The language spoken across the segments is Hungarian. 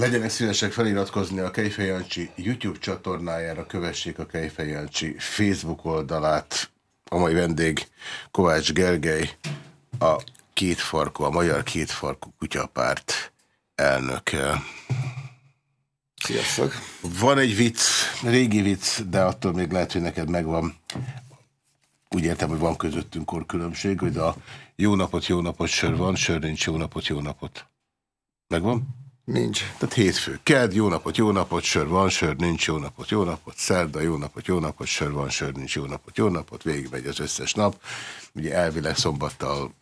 Legyenek szívesek feliratkozni a Kejfej Jancsi YouTube csatornájára, kövessék a Kejfej Jancsi Facebook oldalát. A mai vendég Kovács Gergely, a kétfarkú, a Magyar Kétfarkú Kutyapárt elnöke. Sziasztok! Van egy vicc, régi vicc, de attól még lehet, hogy neked megvan. Úgy értem, hogy van közöttünk korkülönbség, hogy a jó napot, jó napot, sör van, sör nincs, jó napot, jó napot. Megvan? Nincs. Tehát hétfő, kedd, jó napot, jó napot, sör van, sör nincs, jó napot, jó napot, szerda, jó napot, jó napot, sör van, sör nincs, jó napot, jó napot, végigmegy az összes nap. Ugye elvileg szombattal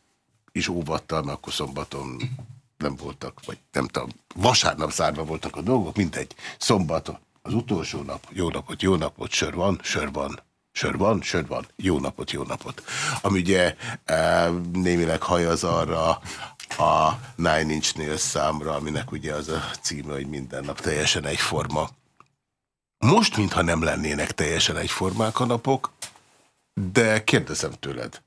is óvattal, mert akkor szombaton nem voltak, vagy nem tudom, vasárnap zárva voltak a dolgok, mindegy. Szombaton az utolsó nap, jó napot, jó napot, sör van, sör van, sör van, sör van, jó napot, jó napot. Ami ugye e, némileg hajaz arra a Nine Inch Nails számra, aminek ugye az a címe, hogy minden nap teljesen egyforma. Most, mintha nem lennének teljesen egyformák a napok, de kérdezem tőled,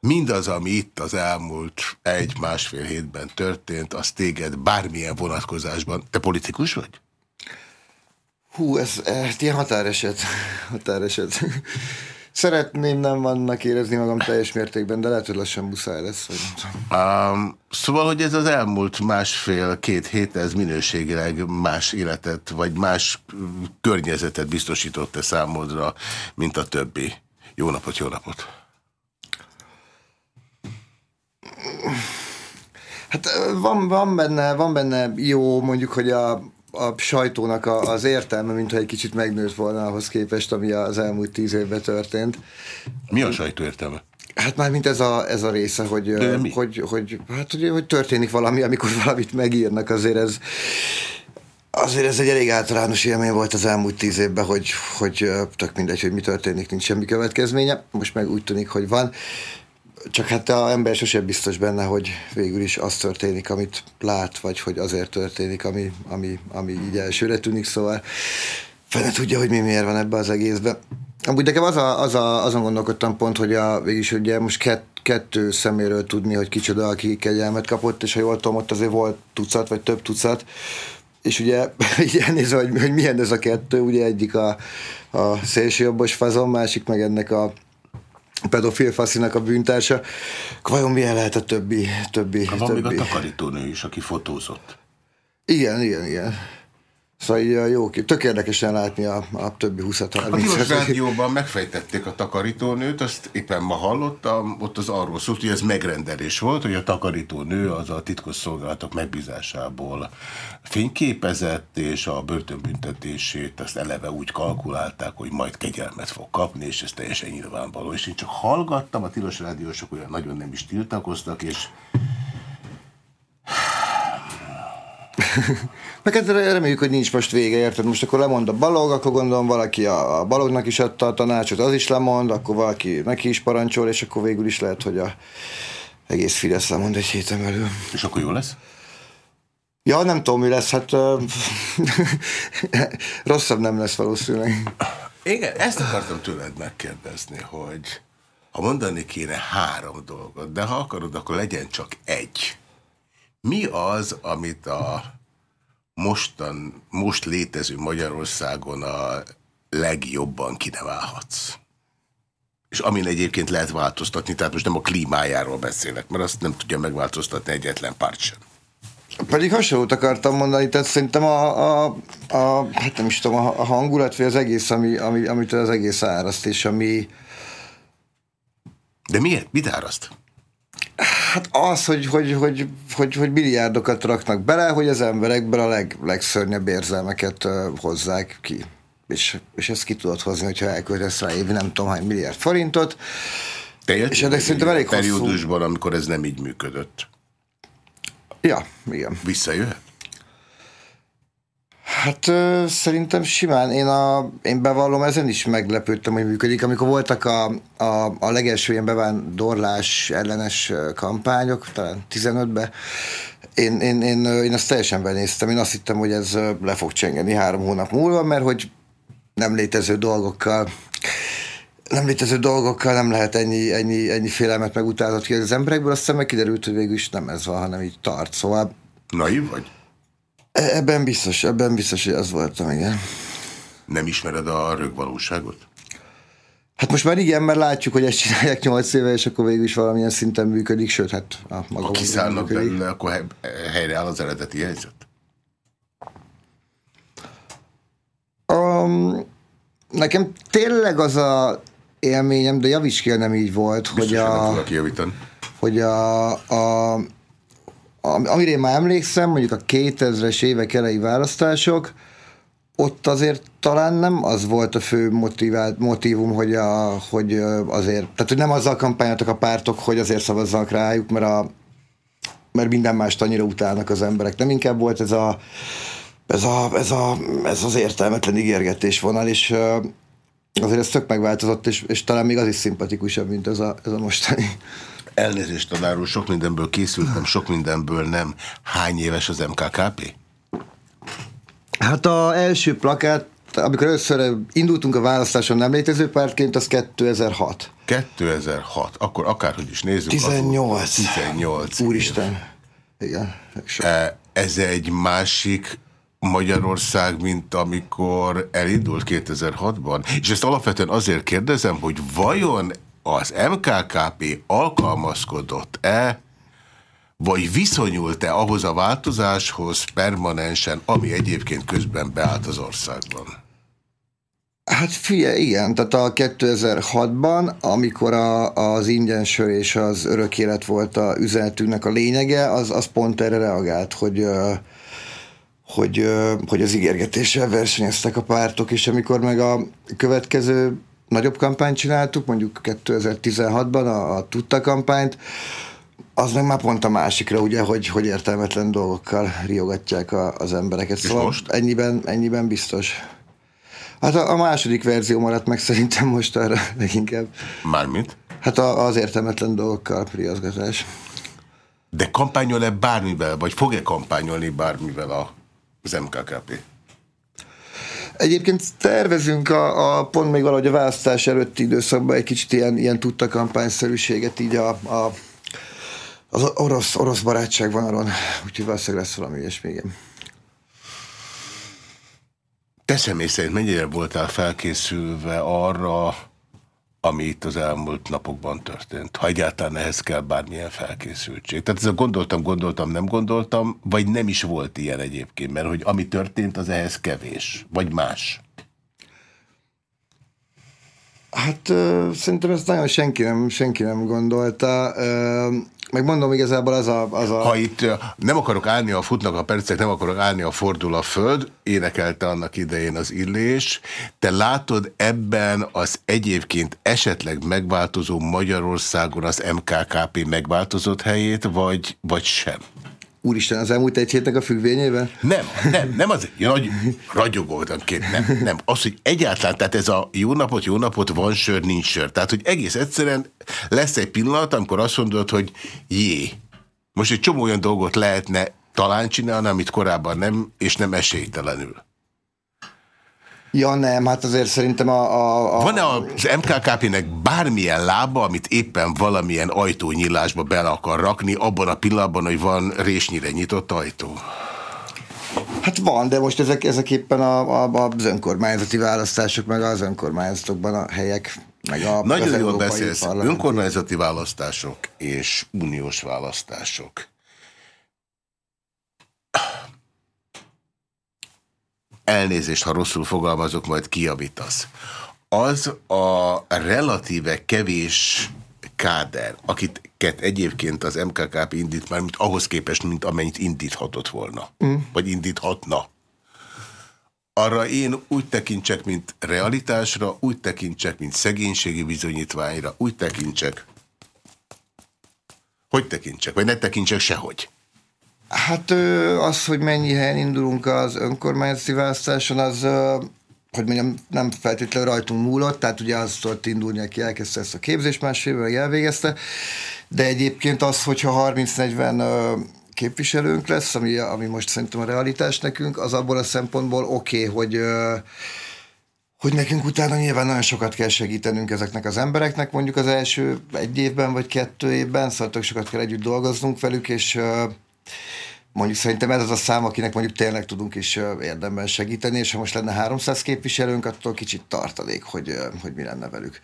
mindaz, ami itt az elmúlt egy-másfél hétben történt, az téged bármilyen vonatkozásban, te politikus vagy? Hú, ez, ez ilyen határeset. határeset. Szeretném nem vannak érezni magam teljes mértékben, de lehet, hogy lassan muszáj lesz. Vagy um, szóval, hogy ez az elmúlt másfél-két hét, ez minőségileg más életet, vagy más környezetet biztosított-e számodra, mint a többi. Jó napot, jó napot! Hát van, van, benne, van benne jó, mondjuk, hogy a, a sajtónak a, az értelme, mintha egy kicsit megnőtt volna ahhoz képest, ami az elmúlt tíz évben történt. Mi a sajtó értelme? Hát már mint ez a, ez a része, hogy, hogy, hogy, hát, hogy, hogy történik valami, amikor valamit megírnak, azért ez Azért ez egy elég általános élmény volt az elmúlt tíz évben, hogy, hogy tök mindegy, hogy mi történik, nincs semmi következménye. Most meg úgy tűnik, hogy van. Csak hát a ember sosem biztos benne, hogy végül is az történik, amit lát, vagy hogy azért történik, ami, ami, ami így elsőre tűnik, szóval fene tudja, hogy mi miért van ebbe az egészbe. Amúgy nekem az a, az a, azon gondolkodtam pont, hogy a, végülis ugye most kett, kettő szeméről tudni, hogy kicsoda, aki kegyelmet kapott, és ha jól tudom, ott azért volt tucat, vagy több tucat, és ugye így elnézve, hogy, hogy milyen ez a kettő, ugye egyik a, a szélsőjobbos fazon, másik meg ennek a pedofil faszinak a bűntársa. Vajon milyen lehet a többi? többi, van többi. még a takarítónő is, aki fotózott. Igen, igen, igen. Szóval így jó, tök érdekesen látni a, a többi 20 30 A Tilos Rádióban megfejtették a takarítónőt, azt éppen ma hallottam, ott az arról szólt, hogy ez megrendelés volt, hogy a takarítónő az a titkos szolgálatok megbízásából fényképezett, és a börtönbüntetését azt eleve úgy kalkulálták, hogy majd kegyelmet fog kapni, és ez teljesen nyilvánvaló. És én csak hallgattam, a Tilos Rádiósok olyan nagyon nem is tiltakoztak, és Meg hát reméljük, hogy nincs most vége, érted? Most akkor lemond a balog, akkor gondolom valaki a, a balognak is adta a tanácsot, az is lemond, akkor valaki neki is parancsol, és akkor végül is lehet, hogy a egész Fidesz lemond egy héten belül. És akkor jó lesz? Ja, nem tudom, mi lesz, hát rosszabb nem lesz valószínűleg. Igen, ezt akartam tőled megkérdezni, hogy ha mondani kéne három dolgot, de ha akarod, akkor legyen csak egy. Mi az, amit a mostan, most létező Magyarországon a legjobban kinevelhatsz? És amin egyébként lehet változtatni, tehát most nem a klímájáról beszélek, mert azt nem tudja megváltoztatni egyetlen párt sem. Pedig hasonlót akartam mondani, tehát szerintem a, a, a hát nem is tudom, a, hangulat, vagy az egész, ami, ami, amit az egész áraszt, és ami... De miért? Mit áraszt? Hát az, hogy, hogy, hogy, hogy, hogy milliárdokat raknak bele, hogy az emberekből a leg, legszörnyebb érzelmeket uh, hozzák ki. És, és ezt ki tudod hozni, hogyha elköltesz rá évi nem tudom hány milliárd forintot. Te és ennek szerintem elég periódusban, hosszú... amikor ez nem így működött. Ja, igen. Visszajöhet? Hát ö, szerintem simán. Én, a, én bevallom, ezen is meglepődtem, hogy működik. Amikor voltak a, a, a legelső ilyen bevándorlás ellenes kampányok, talán 15-ben, én, én, én, én azt teljesen benéztem. Én azt hittem, hogy ez le fog csengeni három hónap múlva, mert hogy nem létező dolgokkal nem létező dolgokkal nem lehet ennyi, ennyi, ennyi félelmet meg ki az emberekből, aztán meg kiderült, hogy végül is nem ez van, hanem így tart. Szóval... Naiv vagy? Ebben biztos, ebben biztos, hogy az voltam, igen. Nem ismered a rögvalóságot? Hát most már igen, mert látjuk, hogy ezt csinálják 8 éve, és akkor végül is valamilyen szinten működik, sőt, hát a maga Ha kiszállnak belőle, akkor helyreáll az eredeti helyzet? Um, nekem tényleg az a élményem, de javíts ki, nem így volt, Biztos, hogy a, hogy a, a, a, amire én már emlékszem, mondjuk a 2000-es évek elejé választások, ott azért talán nem az volt a fő motivált, motivum, hogy, a, hogy azért, tehát hogy nem azzal kampányoltak a pártok, hogy azért szavazzanak rájuk, mert, a, mert minden mást annyira utálnak az emberek. Nem inkább volt ez a, ez, a, ez, a, ez az értelmetlen ígérgetés vonal, és azért ez tök megváltozott, és, és talán még az is szimpatikusabb, mint ez a, ez a mostani. Elnézést, tanár úr, sok mindenből készültem, sok mindenből nem. Hány éves az MKKP? Hát a első plakát, amikor először indultunk a választáson nem létező pártként, az 2006. 2006, akkor akárhogy is nézzük. 18. 18. Úristen. Igen. E, ez egy másik Magyarország, mint amikor elindult 2006-ban. És ezt alapvetően azért kérdezem, hogy vajon az MKKP alkalmazkodott-e vagy viszonyult-e ahhoz a változáshoz permanensen, ami egyébként közben beállt az országban? Hát figyelj, igen, tehát a 2006-ban, amikor a, az ingyensör és az örök élet volt a üzenetünknek a lényege, az, az pont erre reagált, hogy, hogy, hogy az ígérgetéssel versenyeztek a pártok, és amikor meg a következő nagyobb kampányt csináltuk, mondjuk 2016-ban a, a Tutta kampányt, az meg már pont a másikra, ugye, hogy, hogy értelmetlen dolgokkal riogatják a, az embereket. És szóval most? Ennyiben, ennyiben biztos. Hát a, a második verzió maradt meg szerintem most arra leginkább. Mármint? Hát a, az értelmetlen dolgokkal riaszgatás. De kampányol-e bármivel, vagy fog-e kampányolni bármivel a, az MKKP? Egyébként tervezünk a, a pont még valahogy a választás előtti időszakban egy kicsit ilyen, ilyen tudta kampányszerűséget így a, a az orosz, orosz barátság vonalon, úgyhogy valószínűleg lesz valami ilyesmi, igen. Te személy szerint mennyire voltál felkészülve arra, ami itt az elmúlt napokban történt? Ha egyáltalán ehhez kell bármilyen felkészültség. Tehát a gondoltam, gondoltam, nem gondoltam, vagy nem is volt ilyen egyébként, mert hogy ami történt, az ehhez kevés, vagy más? Hát uh, szerintem ezt nagyon senki nem, senki nem gondolta. Uh, meg mondom, igazából az a, az a... Ha itt nem akarok állni a futnak a percek, nem akarok állni a fordul a föld, énekelte annak idején az illés. Te látod ebben az egyébként esetleg megváltozó Magyarországon az MKKP megváltozott helyét, vagy, vagy sem? Úristen, az elmúlt egy hétnek a függvényében? Nem, nem, nem az, ragyogoltam két, nem, nem. Az, hogy egyáltalán, tehát ez a jó napot, jó napot, van sör, nincs sör. Tehát, hogy egész egyszerűen lesz egy pillanat, amikor azt mondod, hogy jé, most egy csomó olyan dolgot lehetne talán csinálni, amit korábban nem, és nem esélytelenül. Ja nem, hát azért szerintem a... a, a... Van-e az MKKP-nek bármilyen lába, amit éppen valamilyen ajtónyílásba bele akar rakni, abban a pillanatban, hogy van résnyire nyitott ajtó? Hát van, de most ezek, ezek éppen a, a, az önkormányzati választások, meg az önkormányzatokban a helyek, meg a Nagyon jól beszélsz, önkormányzati választások és uniós választások. Elnézést, ha rosszul fogalmazok, majd kiavítasz. Az a relatíve kevés káder, akiket egyébként az MKKP indít már, mint ahhoz képest, mint amennyit indíthatott volna, mm. vagy indíthatna. Arra én úgy tekintsek, mint realitásra, úgy tekintsek, mint szegénységi bizonyítványra, úgy tekintsek, hogy tekintsek, vagy ne tekintsek sehogy. Hát az, hogy mennyi helyen indulunk az önkormányzati választáson, az hogy mondjam, nem feltétlenül rajtunk múlott, tehát ugye az tudott indulni, aki elkezdte ezt a képzést másfél évvel, elvégezte, de egyébként az, hogyha 30-40 képviselőnk lesz, ami, ami most szerintem a realitás nekünk, az abból a szempontból oké, okay, hogy hogy nekünk utána nyilván nagyon sokat kell segítenünk ezeknek az embereknek, mondjuk az első egy évben vagy kettő évben, szóval sokat kell együtt dolgoznunk velük, és mondjuk szerintem ez az a szám, akinek mondjuk tényleg tudunk is érdemben segíteni, és ha most lenne 300 képviselőnk, attól kicsit tartalék, hogy, hogy mi lenne velük.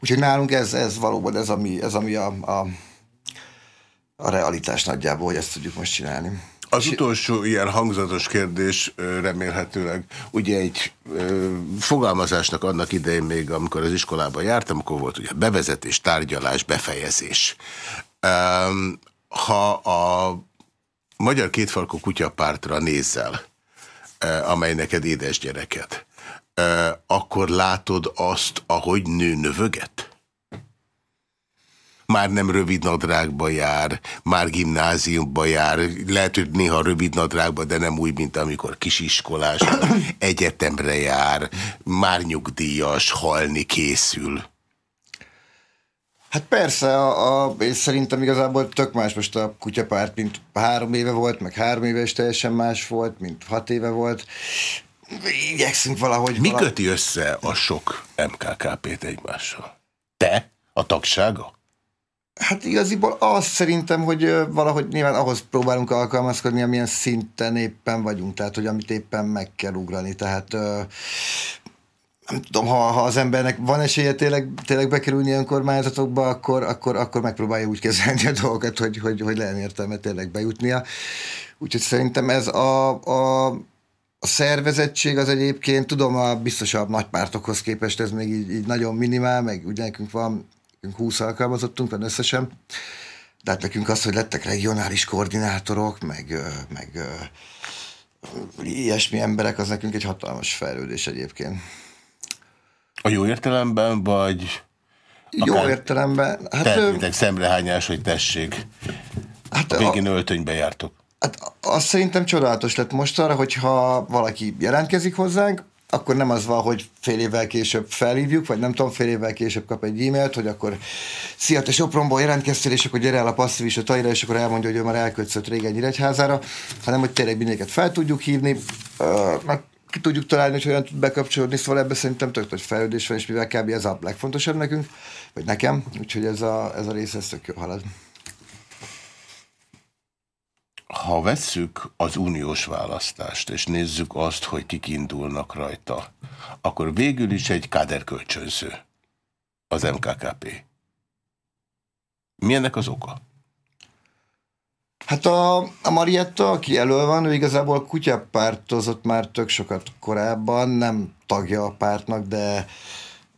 Úgyhogy nálunk ez, ez valóban ez, ami, ez, ami a, a, a realitás nagyjából, hogy ezt tudjuk most csinálni. Az utolsó ilyen hangzatos kérdés remélhetőleg, ugye egy ö, fogalmazásnak annak idején még, amikor az iskolában jártam, akkor volt ugye bevezetés, tárgyalás, befejezés. Um, ha a Magyar Kétfalkú Kutyapártra nézel, amely neked édes gyereket, akkor látod azt, ahogy nő növöget? már nem rövid nadrágba jár, már gimnáziumba jár, lehet, hogy néha rövid nadrágba, de nem úgy, mint amikor kisiskolás, egyetemre jár, már nyugdíjas, halni készül. Hát persze, a, a, és szerintem igazából tök más most a kutyapárt, mint három éve volt, meg három éve is teljesen más volt, mint hat éve volt. Igyekszünk valahogy... Mi vala... köti össze a sok MKKP-t egymással? Te? A tagsága? Hát igaziból az szerintem, hogy valahogy nyilván ahhoz próbálunk alkalmazkodni, amilyen szinten éppen vagyunk, tehát hogy amit éppen meg kell ugrani. Tehát nem tudom, ha, ha az embernek van esélye tényleg, tényleg bekerülni önkormányzatokba, akkor, akkor, akkor megpróbálja úgy kezelni a dolgokat, hogy, hogy, hogy legyen értelme tényleg bejutnia. Úgyhogy szerintem ez a, a, a szervezettség az egyébként, tudom, a biztosabb nagypártokhoz képest ez még így, így nagyon minimál, meg ugye nekünk van nekünk 20 alkalmazottunk van összesen, de hát nekünk az, hogy lettek regionális koordinátorok, meg, meg ilyesmi emberek, az nekünk egy hatalmas fejlődés egyébként. A jó értelemben, vagy... Jó értelemben. Hát, Tehetnétek szemrehányás, hogy tessék. Hát a végén a, öltönybe jártok. Hát azt szerintem csodálatos lett most arra, hogyha valaki jelentkezik hozzánk, akkor nem az van, hogy fél évvel később felhívjuk, vagy nem tudom, fél évvel később kap egy e-mailt, hogy akkor szia, te Sopronból jelentkeztél, és akkor gyere el a passzív a tajra, és akkor elmondja, hogy ő már elkötszött régen Nyíregyházára, hanem hogy tényleg mindenket fel tudjuk hívni, meg ki tudjuk találni, hogy olyan tud bekapcsolódni, szóval ebben szerintem tök nagy fejlődés van, és mivel kb. ez a legfontosabb nekünk, vagy nekem, úgyhogy ez a, ez a rész ez tök jó halad. Ha vesszük az uniós választást, és nézzük azt, hogy kik indulnak rajta, akkor végül is egy káderkölcsönző az MKKP. Mi ennek az oka? Hát a, a Marietta, aki elő van, ő igazából kutyapártozott már tök sokat korábban, nem tagja a pártnak, de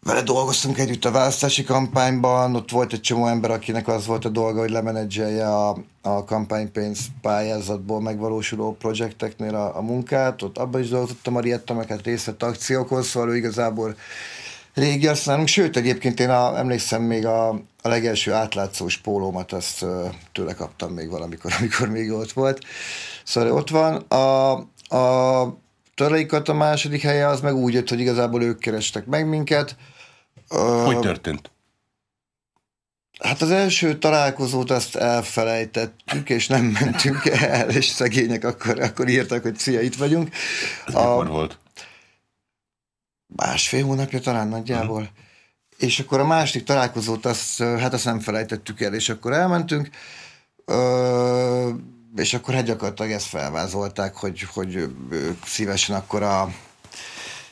vele dolgoztunk együtt a választási kampányban, ott volt egy csomó ember, akinek az volt a dolga, hogy lemenedzselje a, a kampánypénz pályázatból megvalósuló projekteknél a, a munkát, ott abban is dolgozott a Marietta, meg hát részt vett akciókon, szóval ő igazából régi használunk, sőt egyébként én a, emlékszem még a, a legelső átlátszós pólómat, azt tőle kaptam még valamikor, amikor még ott volt. Szóval ott van. A, a Törleikat a második helye az meg úgy jött, hogy igazából ők kerestek meg minket, hogy történt? Hát az első találkozót azt elfelejtettük, és nem mentünk el, és szegények akkor, akkor írtak, hogy szia, itt vagyunk. Ez a, mikor volt? Másfél hónapja talán nagyjából. Uh-huh. És akkor a másik találkozót, azt, hát azt nem felejtettük el, és akkor elmentünk, ö, és hát gyakorlatilag ezt felvázolták, hogy, hogy ők szívesen akkor a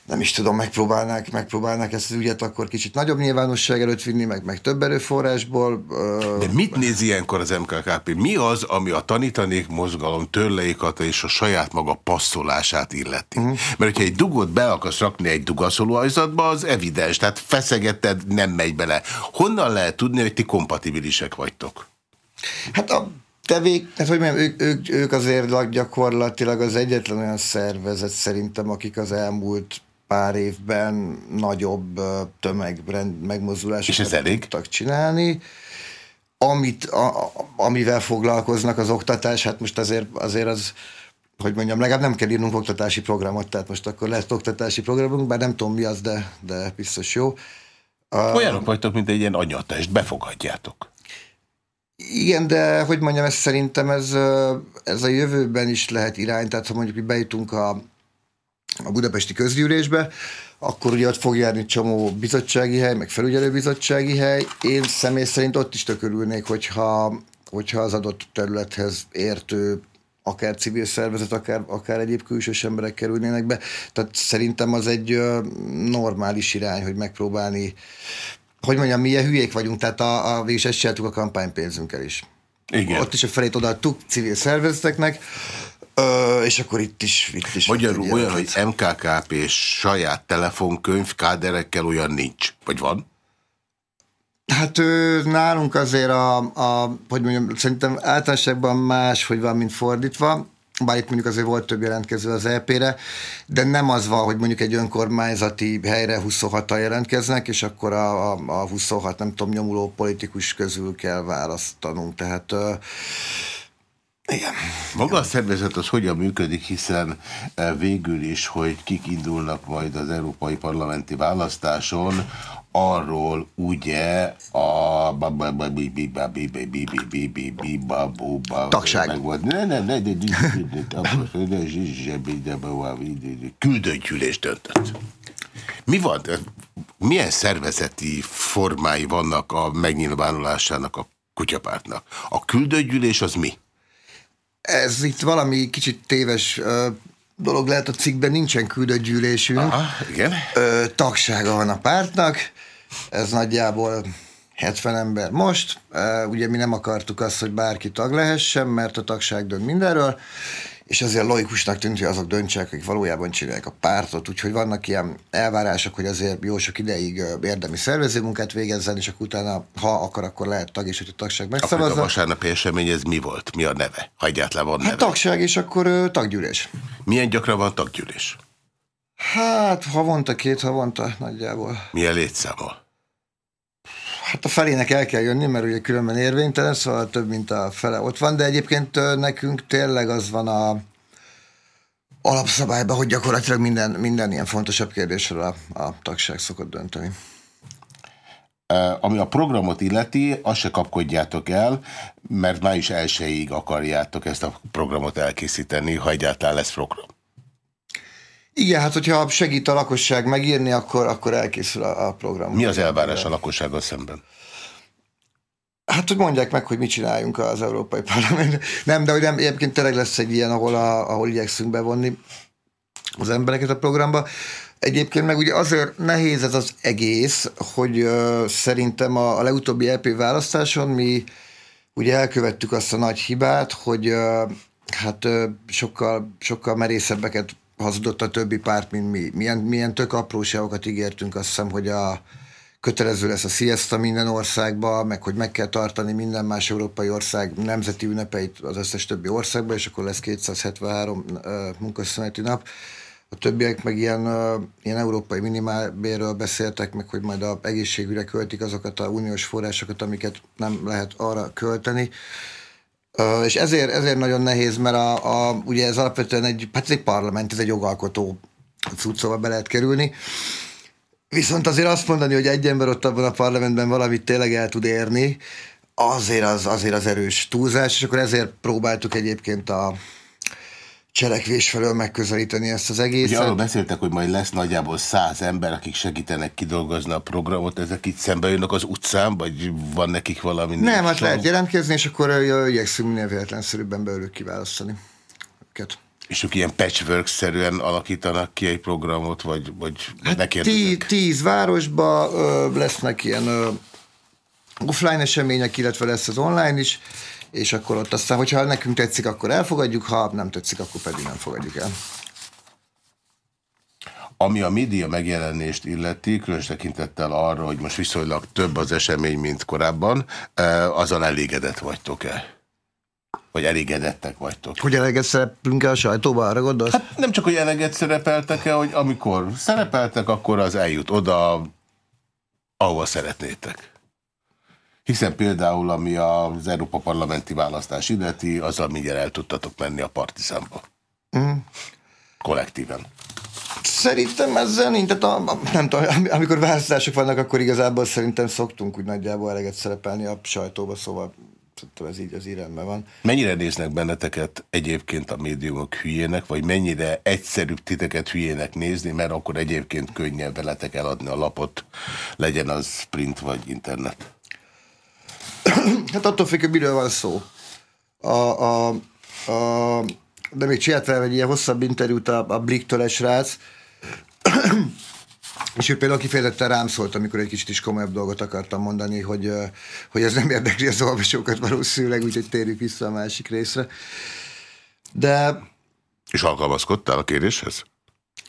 nem is tudom, megpróbálnák, megpróbálnák ezt az ügyet akkor kicsit nagyobb nyilvánosság előtt vinni, meg, meg több erőforrásból. De mit néz ilyenkor az MKKP? Mi az, ami a tanítanék mozgalom törleikat és a saját maga passzolását illeti? Uh. -huh. Mert hogyha egy dugot be akarsz rakni egy dugaszolóajzatba, az evidens, tehát feszegetted, nem megy bele. Honnan lehet tudni, hogy ti kompatibilisek vagytok? Hát a tevék, tehát hogy mondjam, ők, ők, ők azért gyakorlatilag az egyetlen olyan szervezet szerintem, akik az elmúlt pár évben nagyobb tömegrend megmozdulásokat tudtak csinálni. Amit, a, amivel foglalkoznak az oktatás, hát most azért, azért az, hogy mondjam, legalább nem kell írnunk oktatási programot, tehát most akkor lesz oktatási programunk, bár nem tudom mi az, de, de biztos jó. Olyanok vagytok, mint egy ilyen anyatest, befogadjátok. Igen, de hogy mondjam, ez szerintem ez, ez a jövőben is lehet irány, tehát ha mondjuk bejutunk a, a budapesti közgyűlésbe, akkor ugye ott fog járni csomó bizottsági hely, meg felügyelőbizottsági hely. Én személy szerint ott is tökörülnék, hogyha, hogyha az adott területhez értő akár civil szervezet, akár, akár egyéb külsős emberek kerülnének be. Tehát szerintem az egy normális irány, hogy megpróbálni, hogy mondjam, milyen hülyék vagyunk, tehát a, a végül ezt csináltuk a kampánypénzünkkel is. Igen. Ott is a felét odaadtuk civil szervezeteknek, Ö, és akkor itt is... Itt is Magyarul olyan, hogy MKKP és saját telefonkönyv káderekkel olyan nincs. Vagy van? Hát ő, nálunk azért a, a, hogy mondjam, szerintem általánosságban más, hogy van, mint fordítva, bár itt mondjuk azért volt több jelentkező az EP-re, de nem az van, hogy mondjuk egy önkormányzati helyre 26-tal jelentkeznek, és akkor a, a, a 26, nem tudom, nyomuló politikus közül kell választanunk. Tehát igen. Maga a szervezet az hogyan működik, hiszen végül is, hogy kik indulnak majd az európai parlamenti választáson, arról ugye a tagság. Ne, ne, ne, küldőgyűlés döntött. Mi van? Milyen szervezeti formái vannak a megnyilvánulásának a kutyapártnak? A küldőgyűlés az mi? Ez itt valami kicsit téves dolog lehet a cikkben, nincsen küldött gyűlésünk. Aha, igen. Ö, tagsága van a pártnak, ez nagyjából 70 ember most. Ö, ugye mi nem akartuk azt, hogy bárki tag lehessen, mert a tagság dönt mindenről, és azért logikusnak tűnt, hogy azok döntsenek, akik valójában csinálják a pártot, úgyhogy vannak ilyen elvárások, hogy azért jó sok ideig érdemi szervezőmunkát végezzen, és akkor utána, ha akar, akkor lehet tag, és hogy a tagság megszavazza. Akkor a vasárnapi esemény ez mi volt? Mi a neve? Ha egyáltalán van hát neve. Hát tagság, és akkor uh, taggyűlés. Milyen gyakran van taggyűlés? Hát havonta, két havonta nagyjából. Milyen létszámol? Hát a felének el kell jönni, mert ugye különben érvénytelen, szóval több, mint a fele ott van, de egyébként nekünk tényleg az van a alapszabályban, hogy gyakorlatilag minden, minden ilyen fontosabb kérdésről a, a tagság szokott dönteni. Ami a programot illeti, azt se kapkodjátok el, mert május elsőig akarjátok ezt a programot elkészíteni, ha egyáltalán lesz program. Igen, hát hogyha segít a lakosság megírni, akkor, akkor elkészül a, a program. Mi az elvárás a lakossággal szemben? Hát, hogy mondják meg, hogy mit csináljunk az Európai Parlament. Nem, de hogy nem, egyébként tényleg lesz egy ilyen, ahol, a, ahol igyekszünk bevonni az embereket a programba. Egyébként meg ugye azért nehéz ez az egész, hogy uh, szerintem a, a legutóbbi EP választáson mi ugye elkövettük azt a nagy hibát, hogy uh, hát uh, sokkal, sokkal merészebbeket hazudott a többi párt, mint mi. Milyen, milyen tök apróságokat ígértünk, azt hiszem, hogy a kötelező lesz a siesta minden országba, meg hogy meg kell tartani minden más európai ország nemzeti ünnepeit az összes többi országba, és akkor lesz 273 uh, munkaszüneti nap. A többiek meg ilyen, uh, ilyen európai minimálbérről beszéltek, meg hogy majd a egészségügyre költik azokat a uniós forrásokat, amiket nem lehet arra költeni. Uh, és ezért, ezért nagyon nehéz, mert a, a, ugye ez alapvetően egy, hát egy parlament, ez egy jogalkotó cucc, szóval be lehet kerülni. Viszont azért azt mondani, hogy egy ember ott abban a parlamentben valamit tényleg el tud érni, azért az, azért az erős túlzás, és akkor ezért próbáltuk egyébként a, cselekvés felől megközelíteni ezt az egészet. Ugye arról beszéltek, hogy majd lesz nagyjából száz ember, akik segítenek kidolgozni a programot, ezek itt szembe jönnek az utcán, vagy van nekik valami? Nem, hát lehet jelentkezni, és akkor igyekszünk minél véletlenszerűbben belőlük kiválasztani őket. És ők ilyen patchwork-szerűen alakítanak ki egy programot, vagy, vagy hát tí, Tíz városba ö, lesznek ilyen ö, offline események, illetve lesz az online is, és akkor ott aztán, hogyha nekünk tetszik, akkor elfogadjuk, ha nem tetszik, akkor pedig nem fogadjuk el. Ami a média megjelenést illeti, különös tekintettel arra, hogy most viszonylag több az esemény, mint korábban, azon elégedett vagytok-e? Vagy elégedettek vagytok? Hogy eleget szerepünk-e a sajtóba, arra gondolsz? Hát nem csak, hogy eleget szerepeltek-e, hogy amikor szerepeltek, akkor az eljut oda, ahova szeretnétek. Hiszen például, ami az Európa Parlamenti választás illeti, azzal mindjárt el tudtatok menni a partizánba. Mm. Kollektíven. Szerintem ezzel nincs, tehát a, a, nem tudom, amikor választások vannak, akkor igazából szerintem szoktunk úgy nagyjából eleget szerepelni a sajtóba, szóval ez így az irányban van. Mennyire néznek benneteket egyébként a médiumok hülyének, vagy mennyire egyszerűbb titeket hülyének nézni, mert akkor egyébként könnyebb veletek eladni a lapot, legyen az print vagy internet? hát attól függ, hogy miről van szó. A, a, a, de még csinált vele egy ilyen hosszabb interjút a, a Blick-től srác, és ő például kifejezetten rám szólt, amikor egy kicsit is komolyabb dolgot akartam mondani, hogy, hogy ez nem érdekli az olvasókat valószínűleg, úgyhogy térjük vissza a másik részre. De... És alkalmazkodtál a kérdéshez?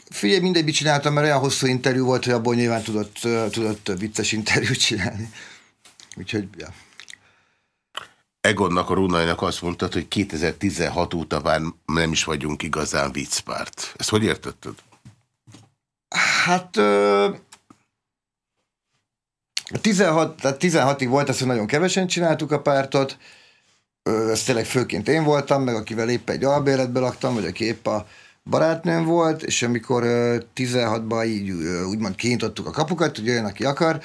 Figyelj, mindegy, mit csináltam, mert olyan hosszú interjú volt, hogy abból nyilván tudott, tudott vicces interjút csinálni. Úgyhogy, ja. Egonnak, a Runainak azt mondtad, hogy 2016 óta már nem is vagyunk igazán viccpárt. Ezt hogy értetted? Hát... Ö, 16, tehát 16-ig volt az, hogy nagyon kevesen csináltuk a pártot. Ez tényleg főként én voltam, meg akivel épp egy albéletbe laktam, vagy aki épp a barátnőm volt, és amikor 16-ban így úgymond kinyitottuk a kapukat, hogy jöjjön, aki akar,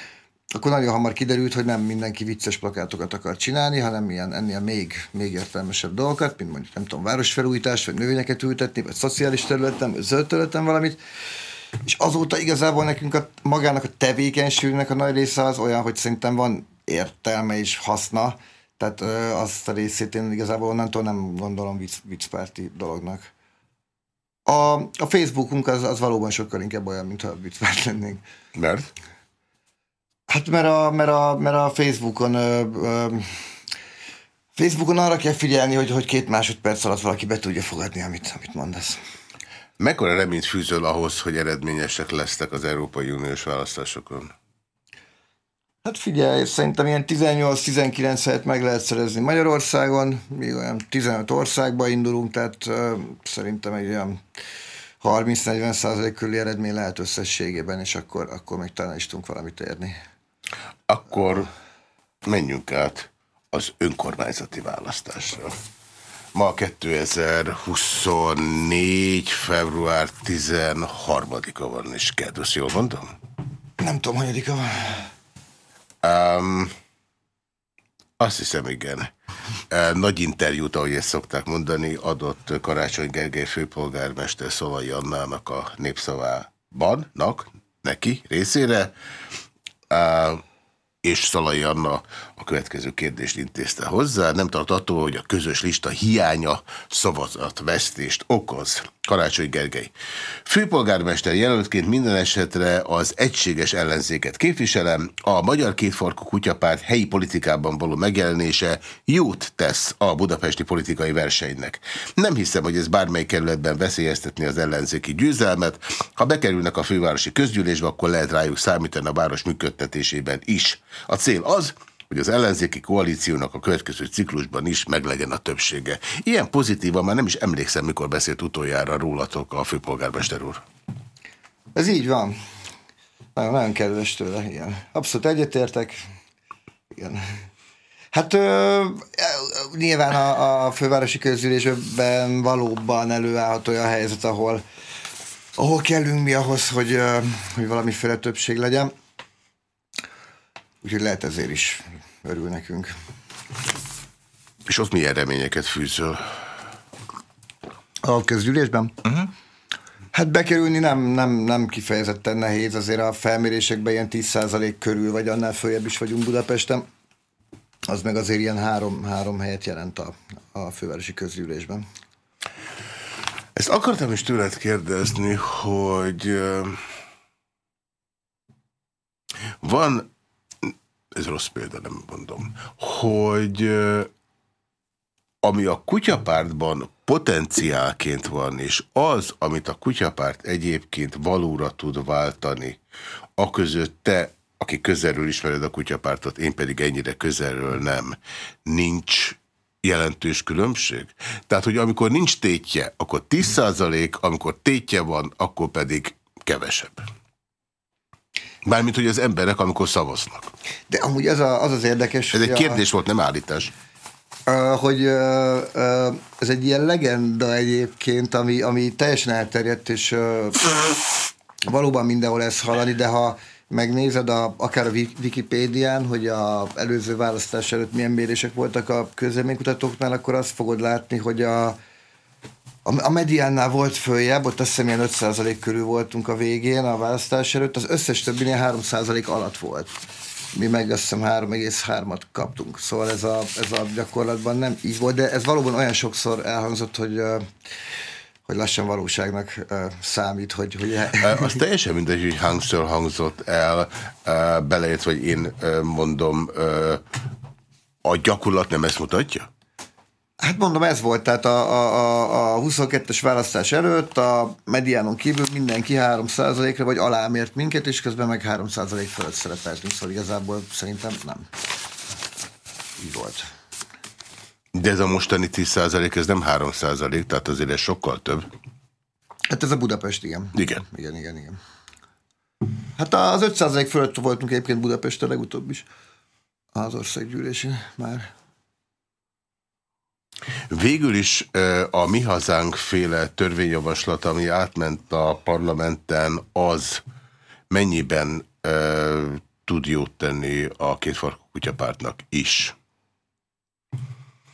akkor nagyon hamar kiderült, hogy nem mindenki vicces plakátokat akar csinálni, hanem ilyen, ennél még, még értelmesebb dolgokat, mint mondjuk nem tudom, városfelújítás, vagy növényeket ültetni, vagy szociális területen, vagy zöld területen valamit. És azóta igazából nekünk a, magának a tevékenységnek a nagy része az olyan, hogy szerintem van értelme és haszna, tehát ö, azt a részét én igazából onnantól nem gondolom vicc, viccpárti dolognak. A, a Facebookunk az, az valóban sokkal inkább olyan, mintha viccpárt lennénk. Mert? Hát mert a, mert a, mert a Facebookon ö, ö, Facebookon arra kell figyelni, hogy, hogy két másodperc alatt valaki be tudja fogadni, amit, amit mondasz. Mekkora reményt fűzöl ahhoz, hogy eredményesek lesznek az Európai Uniós választásokon? Hát figyelj, szerintem ilyen 18-19 helyet meg lehet szerezni Magyarországon, mi olyan 15 országba indulunk, tehát uh, szerintem egy olyan 30-40 százalék körüli eredmény lehet összességében, és akkor, akkor még talán is tudunk valamit érni. Akkor menjünk át az önkormányzati választásra. Ma 2024. február 13-a van, és kedves, jól mondom? Nem tudom, hogy van. Um, azt hiszem, igen. Nagy interjút, ahogy ezt szokták mondani, adott Karácsony Gergely főpolgármester Szolai Annának a népszavában, neki részére és Szalai Anna a következő kérdést intézte hozzá. Nem tart attól, hogy a közös lista hiánya szavazatvesztést okoz. Karácsony Gergely. Főpolgármester jelöltként minden esetre az egységes ellenzéket képviselem. A Magyar Kétfarkú Kutyapárt helyi politikában való megjelenése jót tesz a budapesti politikai versenynek. Nem hiszem, hogy ez bármely kerületben veszélyeztetni az ellenzéki győzelmet. Ha bekerülnek a fővárosi közgyűlésbe, akkor lehet rájuk számítani a város működtetésében is. A cél az, hogy az ellenzéki koalíciónak a következő ciklusban is meglegyen a többsége. Ilyen pozitívan már nem is emlékszem, mikor beszélt utoljára rólatok a főpolgármester úr. Ez így van. Nagyon, nagyon kedves tőle, igen. Abszolút egyetértek. Igen. Hát ö, nyilván a, a fővárosi közülésben valóban előállhat olyan helyzet, ahol, ahol kellünk mi ahhoz, hogy, hogy valamiféle többség legyen. Úgyhogy lehet ezért is örül nekünk. És ott milyen reményeket fűzöl? A közgyűlésben? Uh-huh. Hát bekerülni nem, nem, nem kifejezetten nehéz, azért a felmérésekben ilyen 10% körül, vagy annál följebb is vagyunk Budapesten. Az meg azért ilyen három, három helyet jelent a, a fővárosi közgyűlésben. Ezt akartam is tőled kérdezni, hogy van ez rossz példa, nem mondom, hogy ami a kutyapártban potenciálként van, és az, amit a kutyapárt egyébként valóra tud váltani, a között te, aki közelről ismered a kutyapártot, én pedig ennyire közelről nem, nincs jelentős különbség? Tehát, hogy amikor nincs tétje, akkor 10 amikor tétje van, akkor pedig kevesebb. Mármint, hogy az emberek, amikor szavaznak. De amúgy az a, az, az érdekes... Ez egy kérdés a, volt, nem állítás. Uh, hogy uh, uh, ez egy ilyen legenda egyébként, ami, ami teljesen elterjedt, és valóban mindenhol ezt hallani, de ha megnézed a, akár a Wikipédián, hogy a előző választás előtt milyen mérések voltak a közleménykutatóknál, akkor azt fogod látni, hogy a a mediánnál volt följebb, ott azt hiszem ilyen 5% körül voltunk a végén, a választás előtt, az összes többinél 3% alatt volt. mi meg azt hiszem 3,3-at kaptunk. Szóval ez a, ez a gyakorlatban nem így volt, de ez valóban olyan sokszor elhangzott, hogy hogy lassan valóságnak uh, számít, hogy... hogy... Az teljesen mindegy, hogy hangszor hangzott el, uh, beleért, vagy én uh, mondom, a gyakorlat nem ezt mutatja? Hát mondom, ez volt, tehát a, a, a 22-es választás előtt a mediánon kívül mindenki 3%-ra vagy alámért minket, és közben meg 3% fölött szerepeltünk, szóval igazából szerintem nem. Így volt. De ez a mostani 10% ez nem 3%, tehát azért ez sokkal több. Hát ez a Budapest, igen. Igen. Igen, igen, igen. Hát az 5% fölött voltunk egyébként Budapesten legutóbb is az országgyűlésén már. Végül is a mi hazánk féle törvényjavaslat, ami átment a parlamenten, az mennyiben tud jót tenni a kétfarkú kutyapártnak is?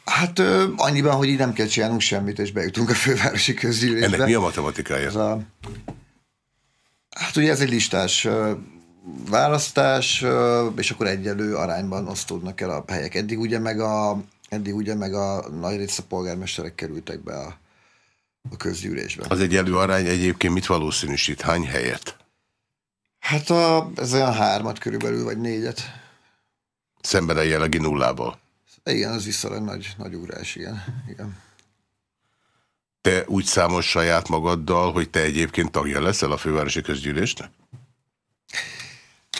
Hát ö, annyiban, hogy így nem kell csinálnunk semmit, és bejutunk a fővárosi közgyűlésbe. Ennek mi a matematikája? Ez a, hát ugye ez egy listás ö, választás, ö, és akkor egyelő arányban osztódnak el a helyek. Eddig ugye meg a, eddig ugye meg a nagy rész a polgármesterek kerültek be a, a közgyűlésbe. Az egyelő arány egyébként mit valószínűsít? Hány helyet? Hát a, ez olyan hármat körülbelül, vagy négyet. Szemben a jellegi nullából. Igen, az viszonylag nagy, nagy ugrás, igen. igen. Te úgy számos saját magaddal, hogy te egyébként tagja leszel a fővárosi közgyűlésnek?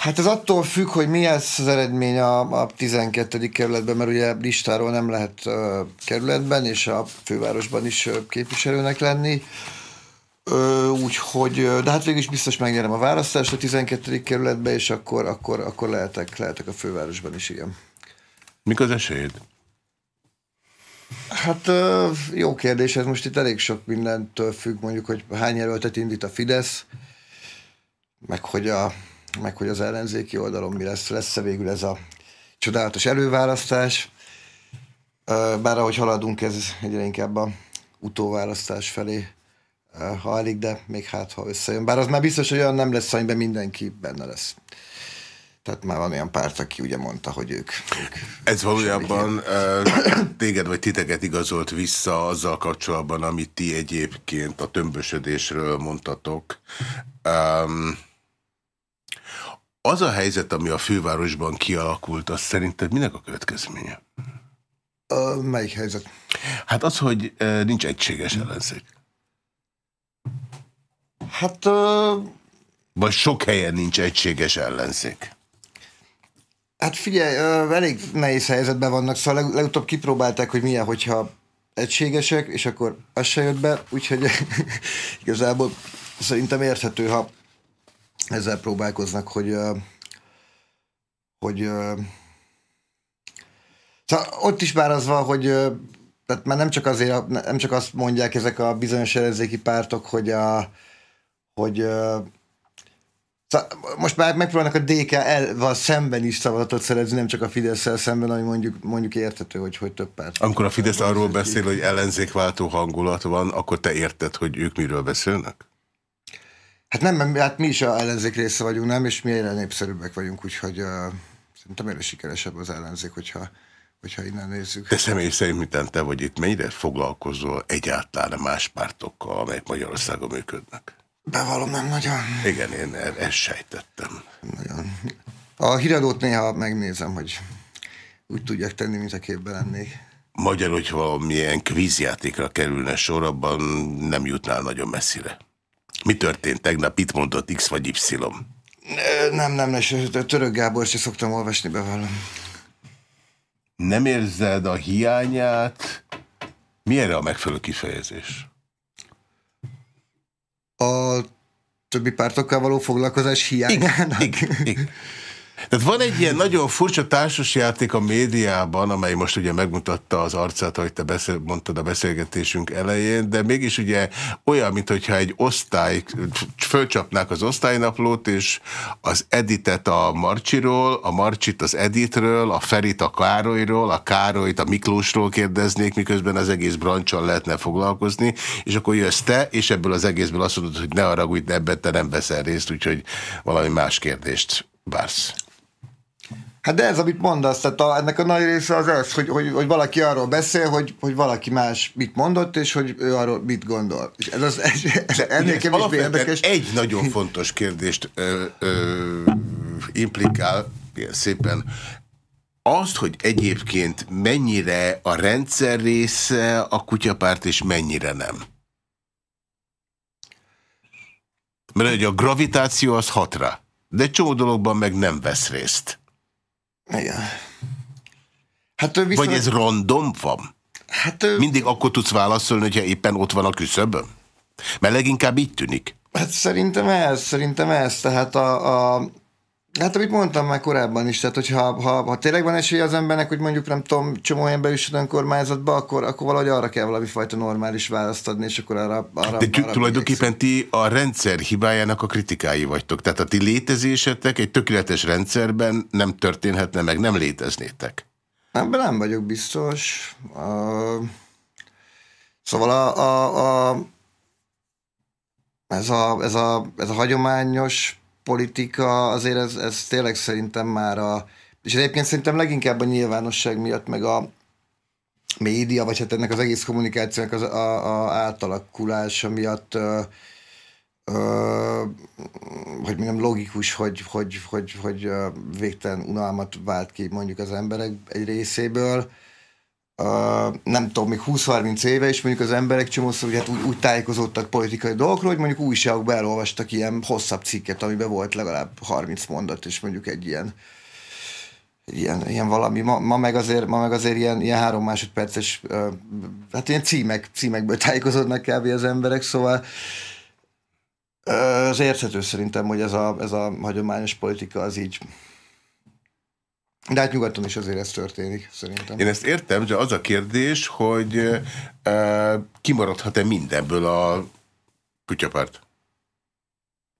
Hát ez attól függ, hogy mi lesz az eredmény a, a 12. kerületben, mert ugye listáról nem lehet uh, kerületben, és a fővárosban is uh, képviselőnek lenni. Uh, Úgyhogy, de hát végül is biztos megnyerem a választást a 12. kerületben, és akkor, akkor, akkor lehetek, lehetek a fővárosban is, igen. Mik az esélyed? Hát jó kérdés, ez most itt elég sok mindentől függ, mondjuk, hogy hány jelöltet indít a Fidesz, meg hogy, a, meg hogy az ellenzéki oldalon mi lesz, lesz-e végül ez a csodálatos előválasztás. Bár ahogy haladunk, ez egyre inkább a utóválasztás felé hajlik, de még hát, ha összejön. Bár az már biztos, hogy olyan nem lesz, amiben mindenki benne lesz. Tehát már van olyan párt, aki ugye mondta, hogy ők... ők Ez valójában téged vagy titeket igazolt vissza azzal kapcsolatban, amit ti egyébként a tömbösödésről mondtatok. Um, az a helyzet, ami a fővárosban kialakult, az szerinted minek a következménye? Uh, melyik helyzet? Hát az, hogy nincs egységes ellenzék. Hát... Uh... Vagy sok helyen nincs egységes ellenzék. Hát figyelj, elég nehéz helyzetben vannak, szóval leg, legutóbb kipróbálták, hogy milyen, hogyha egységesek, és akkor az se jött be, úgyhogy igazából szerintem érthető, ha ezzel próbálkoznak, hogy hogy szóval ott is már az van, hogy tehát már nem csak azért, nem csak azt mondják ezek a bizonyos ellenzéki pártok, hogy a, hogy Szóval most már megpróbálnak a DK-val szemben is szavazatot szerezni, nem csak a fidesz szemben, ami mondjuk, mondjuk értető, hogy, hogy több párt. Amikor a Fidesz arról beszél, hogy ellenzékváltó hangulat van, akkor te érted, hogy ők miről beszélnek? Hát nem, hát mi is a ellenzék része vagyunk, nem, és mi egyre népszerűbbek vagyunk, úgyhogy uh, szerintem egyre sikeresebb az ellenzék, hogyha, hogyha innen nézzük. Te személy szerint, mint te vagy itt, mennyire foglalkozol egyáltalán más pártokkal, amelyek Magyarországon működnek? Bevallom, nem nagyon. Igen, én e- ezt sejtettem. Nagyon. A híradót néha megnézem, hogy úgy tudják tenni, mint a képben lennék. Magyar, hogy valamilyen kvízjátékra kerülne sor, abban nem jutnál nagyon messzire. Mi történt tegnap? Itt mondott X vagy Y? Nem, nem, nem. Török Gábor se szoktam olvasni, bevallom. Nem érzed a hiányát? Mi erre a megfelelő kifejezés? a többi pártokkal való foglalkozás hiányának. Igen, igen, igen. Tehát van egy ilyen nagyon furcsa társasjáték a médiában, amely most ugye megmutatta az arcát, ahogy te beszél, mondtad a beszélgetésünk elején, de mégis ugye olyan, mintha egy osztály, fölcsapnák az osztálynaplót, és az Editet a Marcsiról, a Marcsit az Editről, a Ferit a Károlyról, a Károlyt a Miklósról kérdeznék, miközben az egész brancsal lehetne foglalkozni, és akkor jössz te, és ebből az egészből azt mondod, hogy ne haragudj, ebben te nem veszel részt, úgyhogy valami más kérdést vársz. Hát de ez, amit mondasz, tehát a, ennek a nagy része az az, hogy, hogy, hogy valaki arról beszél, hogy, hogy valaki más mit mondott, és hogy ő arról mit gondol. És ez az, ez, ez ennél kevésbé érdekes. Egy nagyon fontos kérdést ö, ö, implikál szépen. Azt, hogy egyébként mennyire a rendszer része a kutyapárt, és mennyire nem. Mert hogy a gravitáció az hatra, de csomó dologban meg nem vesz részt. Igen. Hát viszont... Vagy ez random van? Hát, Mindig akkor tudsz válaszolni, hogyha éppen ott van a küszöbön? Mert leginkább így tűnik. Hát szerintem ez, szerintem ez. Tehát a, a Hát amit mondtam már korábban is, tehát hogyha ha, ha tényleg van esélye az embernek, hogy mondjuk nem tudom, csomó olyan bejusson önkormányzatba, akkor, akkor valahogy arra kell valami fajta normális választ adni, és akkor arra... arra De arra tulajdonképpen ti a rendszer hibájának a kritikái vagytok. Tehát a ti létezésetek egy tökéletes rendszerben nem történhetne meg, nem léteznétek. Ebben nem vagyok biztos. Uh, szóval a, a, a, ez, a, ez, a, ez a hagyományos politika, azért ez, ez tényleg szerintem már a, és egyébként szerintem leginkább a nyilvánosság miatt, meg a média, vagy hát ennek az egész kommunikációnak az a, a átalakulása miatt ö, ö, hogy mondjam, logikus, hogy, hogy, hogy, hogy végtelen unalmat vált ki mondjuk az emberek egy részéből nem tudom, még 20-30 éve is mondjuk az emberek csomószor hát úgy, úgy tájékozódtak politikai dolgokról, hogy mondjuk újságokba elolvastak ilyen hosszabb cikket, amiben volt legalább 30 mondat, és mondjuk egy ilyen ilyen, ilyen valami, ma, ma, meg azért, ma meg azért ilyen, ilyen három másodperces, uh, hát ilyen címek, címekből tájékozódnak kb. az emberek, szóval uh, az érthető szerintem, hogy ez a, ez a hagyományos politika az így de hát nyugaton is azért ez történik, szerintem. Én ezt értem, de az a kérdés, hogy uh, kimaradhat-e mindenből a kutyapárt?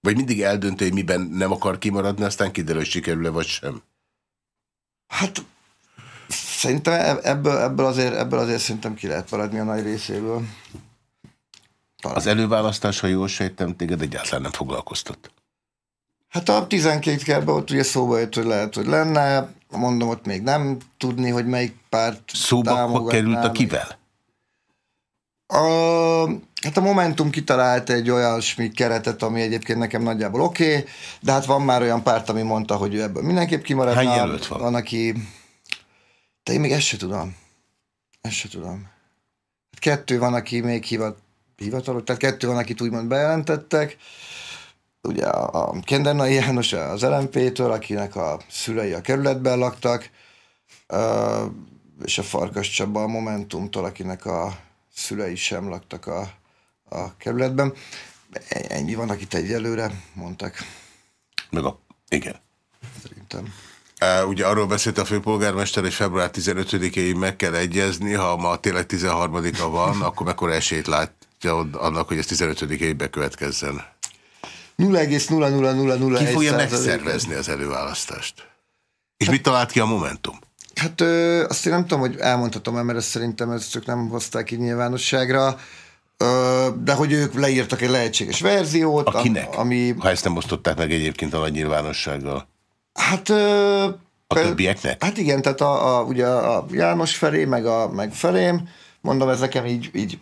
Vagy mindig eldöntő, hogy miben nem akar kimaradni, aztán kiderül, hogy sikerül-e vagy sem? Hát szerintem ebből, ebből, azért, ebből azért szerintem ki lehet maradni a nagy részéből. Talán. Az előválasztás, ha jól sejtem, téged egyáltalán nem foglalkoztat. Hát a 12 kerben ott ugye szóba jött, hogy lehet, hogy lenne, mondom, ott még nem tudni, hogy melyik párt Szóba került a kivel? A, hát a Momentum kitalált egy olyasmi keretet, ami egyébként nekem nagyjából oké, okay, de hát van már olyan párt, ami mondta, hogy ő ebből mindenképp kimaradna. Hány jelölt van? Van, aki... De én még ezt se tudom. Ezt se tudom. Hát kettő van, aki még hivat, hivatalos, tehát kettő van, akit úgymond bejelentettek ugye a Kendernai János az LMP-től, akinek a szülei a kerületben laktak, és a Farkas Csaba a Momentumtól, akinek a szülei sem laktak a, a kerületben. Ennyi van, akit egyelőre mondtak. Meg a... Igen. Szerintem. Uh, ugye arról beszélt a főpolgármester, hogy február 15-éig meg kell egyezni, ha ma tényleg 13-a van, akkor mekkora esélyt látja annak, hogy ez 15-éig bekövetkezzen? 0,0001 Ki fogja megszervezni az előválasztást? És mit talált ki a Momentum? Hát ö, azt én nem tudom, hogy elmondhatom mert ezt szerintem ezt csak nem hozták ki nyilvánosságra, ö, de hogy ők leírtak egy lehetséges verziót. Akinek? Ami... Ha ezt nem osztották meg egyébként a nagy nyilvánossággal. Hát... Ö, a többieknek? Hát igen, tehát a, a, ugye a János felé, meg, a, meg felém, mondom, ez nekem így, így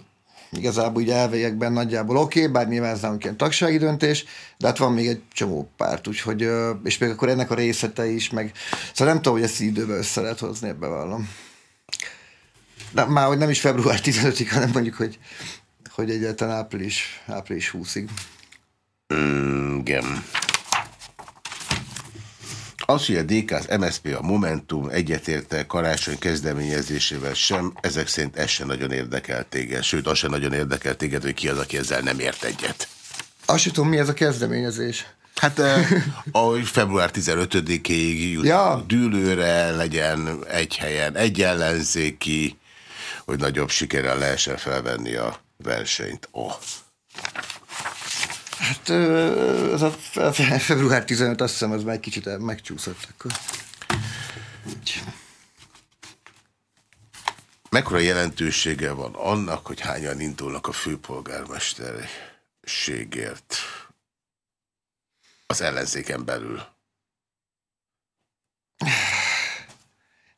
igazából ugye elvégekben nagyjából oké, okay, bár nyilván ez nem ilyen tagsági döntés, de hát van még egy csomó párt, úgyhogy, és még akkor ennek a részlete is, meg szóval nem tudom, hogy ezt időben össze lehet hozni, ebbe vallom. De már hogy nem is február 15-ig, hanem mondjuk, hogy, hogy egyáltalán április, április 20-ig. Mm, igen. Az, hogy a DK, az MSZP, a Momentum egyetérte karácsony kezdeményezésével sem, ezek szerint ez sem nagyon érdekel téged, sőt, az sem nagyon érdekel téged, hogy ki az, aki ezzel nem ért egyet. Azt tudom, mi ez a kezdeményezés. Hát ahogy február 15-ig jut ja. dűlőre legyen egy helyen egy ellenzéki, hogy nagyobb sikerrel lehessen felvenni a versenyt. Oh. Hát az a február 15, azt hiszem, az már egy kicsit megcsúszott akkor. Úgy. Mekkora jelentősége van annak, hogy hányan indulnak a főpolgármesterségért az ellenzéken belül?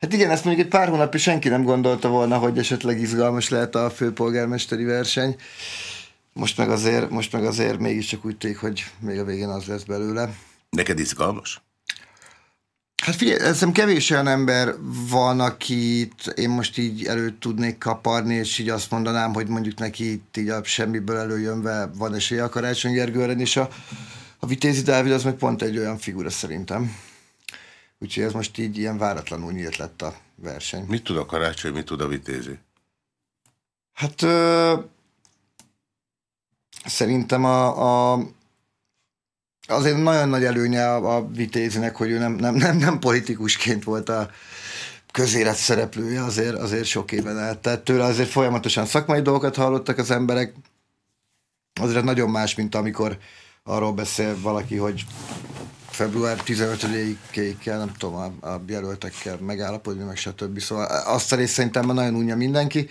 Hát igen, ezt mondjuk egy pár hónapja senki nem gondolta volna, hogy esetleg izgalmas lehet a főpolgármesteri verseny. Most meg azért, most meg azért mégiscsak úgy tűnik, hogy még a végén az lesz belőle. Neked izgalmas? Hát figyelj, hiszem kevés olyan ember van, akit én most így elő tudnék kaparni, és így azt mondanám, hogy mondjuk neki így a semmiből előjönve van esélye a Karácsony Gergő és a, a Vitézi Dávid az meg pont egy olyan figura szerintem. Úgyhogy ez most így ilyen váratlanul nyílt lett a verseny. Mit tud a Karácsony, mit tud a Vitézi? Hát ö, szerintem a, a azért nagyon nagy előnye a, a Vitézinek, hogy ő nem, nem, nem, nem politikusként volt a közélet szereplője, azért, azért sok éven el. Tehát tőle azért folyamatosan szakmai dolgokat hallottak az emberek, azért nagyon más, mint amikor arról beszél valaki, hogy február 15-ig kell, nem tudom, a, a jelöltekkel megállapodni, meg stb. Szóval azt a részt szerintem nagyon unja mindenki.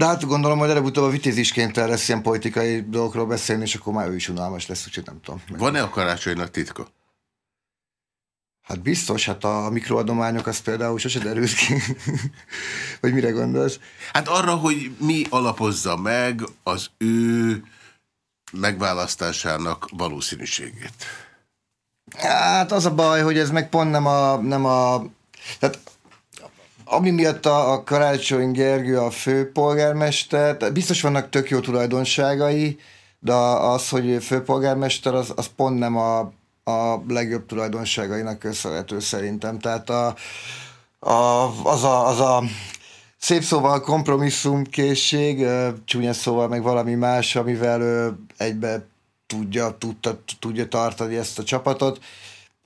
De hát gondolom, hogy előbb-utóbb a vitézisként lesz ilyen politikai dolgokról beszélni, és akkor már ő is unalmas lesz, úgyhogy nem tudom. Van-e a karácsonynak titka? Hát biztos, hát a mikroadományok az például sose derült ki. Vagy mire gondolsz? Hát arra, hogy mi alapozza meg az ő megválasztásának valószínűségét. Hát az a baj, hogy ez meg pont nem a... Nem a tehát ami miatt a, a Karácsony Gergő a főpolgármester, biztos vannak tök jó tulajdonságai, de az, hogy főpolgármester, az, az pont nem a, a legjobb tulajdonságainak köszönhető szerintem. Tehát a, a, az, a, az a szép szóval kompromisszumkészség, csúnya szóval meg valami más, amivel ő egybe tudja, tudta, tudja tartani ezt a csapatot,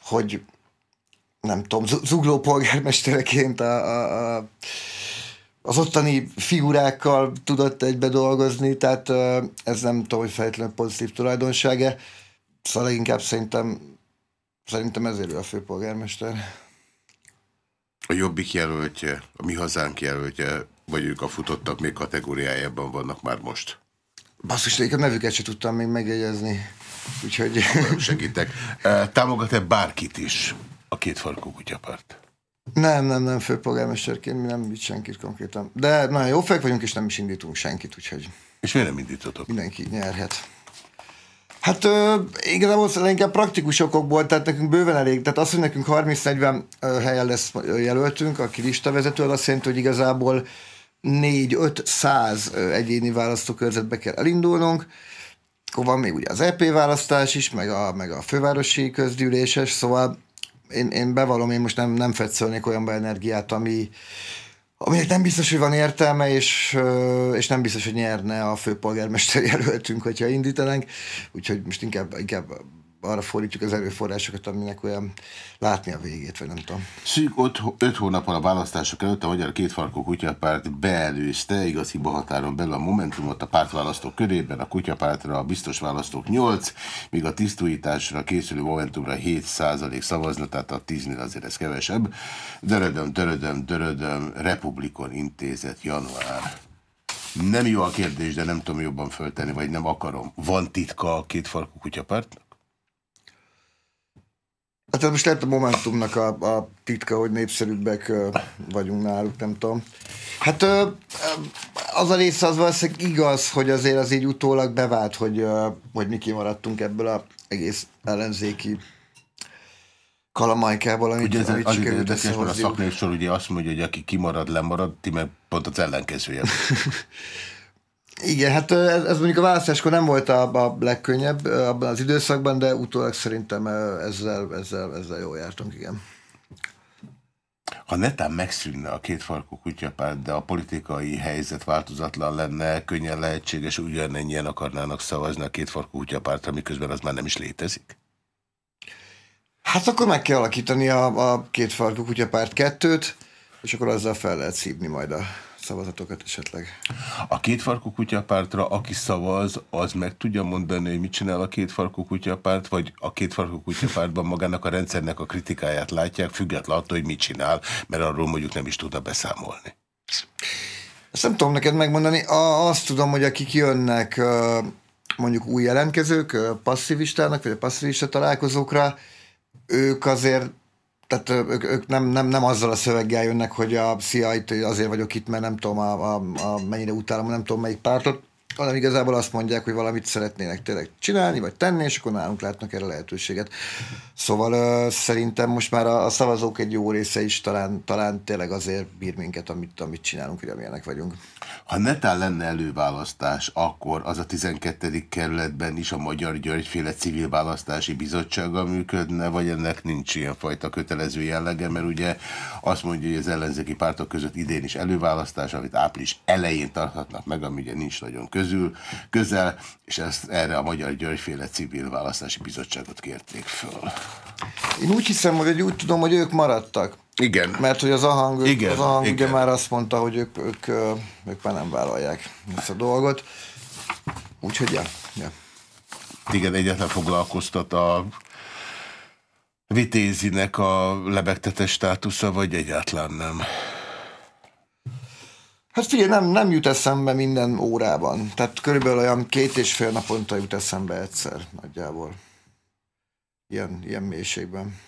hogy nem tudom, zugló polgármestereként a, a, a, az ottani figurákkal tudott egybe dolgozni, tehát ez nem tudom, hogy fejtelen pozitív tulajdonsága, szóval leginkább szerintem, szerintem ezért ő a főpolgármester. A Jobbik jelöltje, a Mi Hazánk jelöltje, vagy ők a futottak még kategóriájában vannak már most? Basszus, a nevüket sem tudtam még megjegyezni. Úgyhogy... Segítek. Támogat-e bárkit is a kétfarkú kutyapárt? Nem, nem, nem, főpolgármesterként mi nem mit senkit konkrétan. De nagyon jó fejek vagyunk, és nem is indítunk senkit, úgyhogy... És miért nem indítotok? Mindenki nyerhet. Hát ö, igazából inkább praktikus okokból, tehát nekünk bőven elég. Tehát az, hogy nekünk 30-40 helyen lesz jelöltünk, aki listavezető, az azt jelenti, hogy igazából 4-5-100 egyéni választókörzetbe kell elindulnunk. Akkor van még ugye az EP választás is, meg a, meg a fővárosi közgyűléses, szóval én, én bevallom, én most nem, nem fetszölnék olyan energiát, ami, aminek nem biztos, hogy van értelme, és, és nem biztos, hogy nyerne a főpolgármester jelöltünk, hogyha indítanánk. Úgyhogy most inkább, inkább arra fordítjuk az erőforrásokat, aminek olyan látni a végét, vagy nem tudom. Szűk öt, öt hónappal a választások előtt a Magyar Kétfarkú Kutyapárt beelőzte igaz hiba határon belül a Momentumot a pártválasztók körében, a Kutyapártra a biztos választók 8, míg a tisztújításra készülő Momentumra 7 szavazna, tehát a 10 azért ez kevesebb. Dörödöm, dörödöm, dörödöm, Republikon intézet január. Nem jó a kérdés, de nem tudom jobban föltenni, vagy nem akarom. Van titka a kétfarkú kutyapártnak? Hát most lehet a Momentumnak a, a titka, hogy népszerűbbek vagyunk náluk, nem tudom. Hát az a része az valószínűleg igaz, hogy azért az így utólag bevált, hogy, hogy mi kimaradtunk ebből az egész ellenzéki kalamajkából, amit, ugye ez amit sikerült összehozni. A szaknépsor ugye azt mondja, hogy aki kimarad, lemarad, ti meg pont az ellenkezője. Igen, hát ez, ez mondjuk a választáskor nem volt a, a legkönnyebb abban az időszakban, de utólag szerintem ezzel, ezzel, ezzel jól jártunk, igen. Ha netán megszűnne a kétfarkú kutyapárt, de a politikai helyzet változatlan lenne, könnyen lehetséges, ugyanennyien akarnának szavazni a kétfarkú kutyapártra, miközben az már nem is létezik? Hát akkor meg kell alakítani a, a kétfarkú kutyapárt kettőt, és akkor azzal fel lehet szívni majd a szavazatokat esetleg. A kétfarkú kutyapártra, aki szavaz, az meg tudja mondani, hogy mit csinál a kétfarkú kutyapárt, vagy a kétfarkú kutyapártban magának a rendszernek a kritikáját látják, függetlenül attól, hogy mit csinál, mert arról mondjuk nem is tudna beszámolni. Ezt nem tudom neked megmondani. Azt tudom, hogy akik jönnek mondjuk új jelentkezők, passzivistának, vagy a passzivista találkozókra, ők azért tehát ők, ők nem, nem, nem azzal a szöveggel jönnek, hogy a szia, itt azért vagyok itt, mert nem tudom, a, a, a mennyire utálom, nem tudom melyik pártot, hanem igazából azt mondják, hogy valamit szeretnének tényleg csinálni, vagy tenni, és akkor nálunk látnak erre lehetőséget. Szóval uh, szerintem most már a, a szavazók egy jó része is talán, talán tényleg azért bír minket, amit, amit csinálunk, hogy amilyenek vagyunk. Ha netán lenne előválasztás, akkor az a 12. kerületben is a Magyar Györgyféle civil választási bizottsága működne, vagy ennek nincs ilyen fajta kötelező jellege, mert ugye azt mondja, hogy az ellenzéki pártok között idén is előválasztás, amit április elején tarthatnak meg, ami ugye nincs nagyon közül, közel, és ezt erre a Magyar Györgyféle civil választási bizottságot kérték föl. Én úgy hiszem, hogy úgy tudom, hogy ők maradtak. Igen. Mert hogy az Ahang, igen, az ahang igen. ugye már azt mondta, hogy ők, ők, ők már nem vállalják ezt a dolgot. Úgyhogy, ja. ja. Igen, egyetlen foglalkoztat a Vitézinek a lebegtetes státusza, vagy egyáltalán nem? Hát figyelj, nem, nem jut eszembe minden órában. Tehát körülbelül olyan két és fél naponta jut eszembe egyszer nagyjából. Ilyen, ilyen mélységben.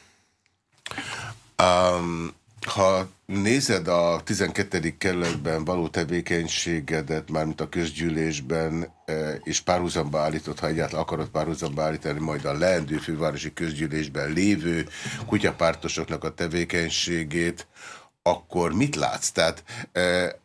Um, ha nézed a 12. kerületben való tevékenységedet, mármint a közgyűlésben, e, és párhuzamba állított, ha egyáltalán akarod párhuzamba állítani, majd a leendő fővárosi közgyűlésben lévő kutyapártosoknak a tevékenységét, akkor mit látsz? Tehát e,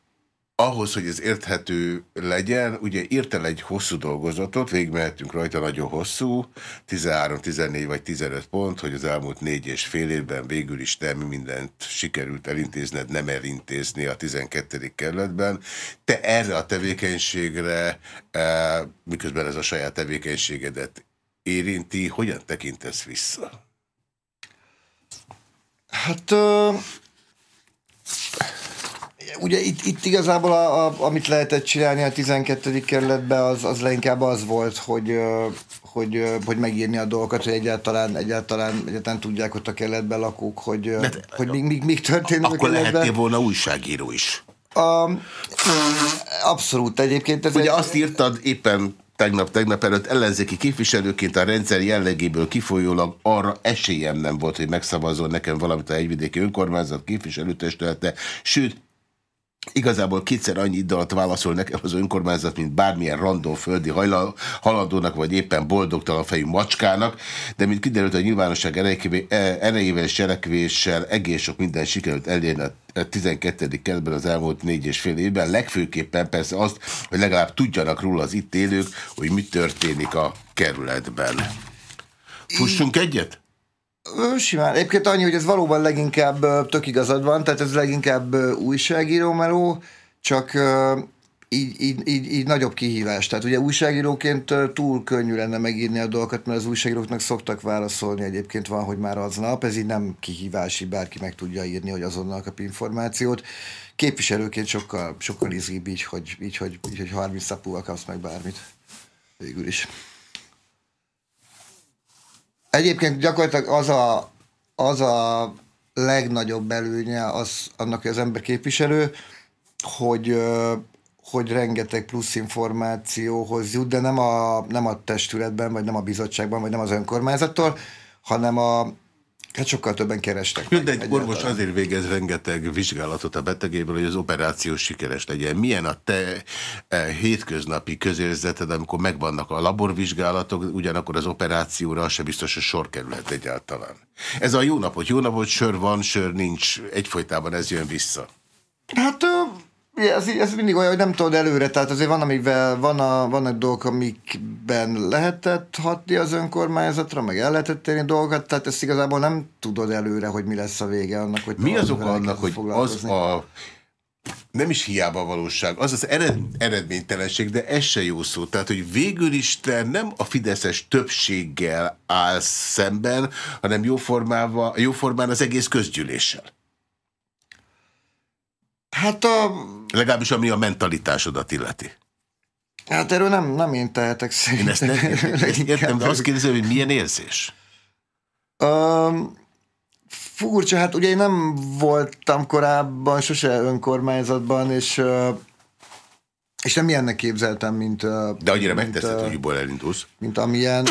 ahhoz, hogy ez érthető legyen, ugye írtál egy hosszú dolgozatot, végigmehetünk rajta nagyon hosszú, 13, 14 vagy 15 pont, hogy az elmúlt négy és fél évben végül is nem mindent sikerült elintézned, nem elintézni a 12. kerületben. Te erre a tevékenységre, eh, miközben ez a saját tevékenységedet érinti, hogyan tekintesz vissza? Hát... Uh ugye itt, itt igazából, a, a, amit lehetett csinálni a 12. kerületben, az, az leginkább az volt, hogy, hogy, hogy megírni a dolgokat, hogy egyáltalán, egyáltalán, egyáltalán tudják ott a kerületben lakók, hogy, De, hogy még, még, még történik Akkor lehetnél volna újságíró is. A, abszolút egyébként. Ez Ugye egy, azt írtad éppen tegnap-tegnap előtt ellenzéki képviselőként a rendszer jellegéből kifolyólag arra esélyem nem volt, hogy megszavazol nekem valamit a egyvidéki önkormányzat képviselőtestülete, sőt, Igazából kétszer annyi idő alatt válaszol nekem az önkormányzat, mint bármilyen random földi haladónak, vagy éppen boldogtalan fejű macskának, de mint kiderült, a nyilvánosság erejével és cselekvéssel egész sok minden sikerült elérni a 12. kerületben az elmúlt négy és fél évben, legfőképpen persze azt, hogy legalább tudjanak róla az itt élők, hogy mi történik a kerületben. Fussunk egyet? Simán. Egyébként annyi, hogy ez valóban leginkább tök igazad van, tehát ez leginkább újságíró meló, csak így, így, így, így nagyobb kihívás. Tehát ugye újságíróként túl könnyű lenne megírni a dolgokat, mert az újságíróknak szoktak válaszolni, egyébként van, hogy már aznap, ez így nem kihívási, bárki meg tudja írni, hogy azonnal kap információt. Képviselőként sokkal, sokkal izgibb így, hogy, így, hogy, így, hogy 30 szapúval kapsz meg bármit. Végül is. Egyébként gyakorlatilag az a, az a legnagyobb előnye az, annak, hogy az ember képviselő, hogy, hogy rengeteg plusz információhoz jut, de nem a, nem a testületben, vagy nem a bizottságban, vagy nem az önkormányzattól, hanem a, Hát sokkal többen kerestek. Jó, de egy orvos azért végez rengeteg vizsgálatot a betegéből, hogy az operáció sikeres legyen. Milyen a te e, hétköznapi közérzeted, amikor megvannak a laborvizsgálatok, ugyanakkor az operációra se biztos, hogy sor kerülhet egyáltalán. Ez a jó napot, jó napot, sör van, sör nincs, egyfolytában ez jön vissza. Hát ez, ez mindig olyan, hogy nem tudod előre, tehát azért van, amivel van a, vannak dolgok, amikben lehetett hatni az önkormányzatra, meg el lehetett érni dolgokat, tehát ezt igazából nem tudod előre, hogy mi lesz a vége annak, hogy Mi az oka annak, hogy az a nem is hiába a valóság, az az ered, eredménytelenség, de ez se jó szó. Tehát, hogy végül is te nem a fideszes többséggel állsz szemben, hanem jóformán, jóformán az egész közgyűléssel. Hát a... Legalábbis ami a mentalitásodat illeti. Hát erről nem, nem én tehetek szerintem. Én ezt nem értem, de azt kérdezem, hogy milyen érzés? Um, furcsa, hát ugye én nem voltam korábban sose önkormányzatban, és és nem ilyennek képzeltem, mint... De annyira megteszed, hogy jobban elindulsz. Mint amilyen...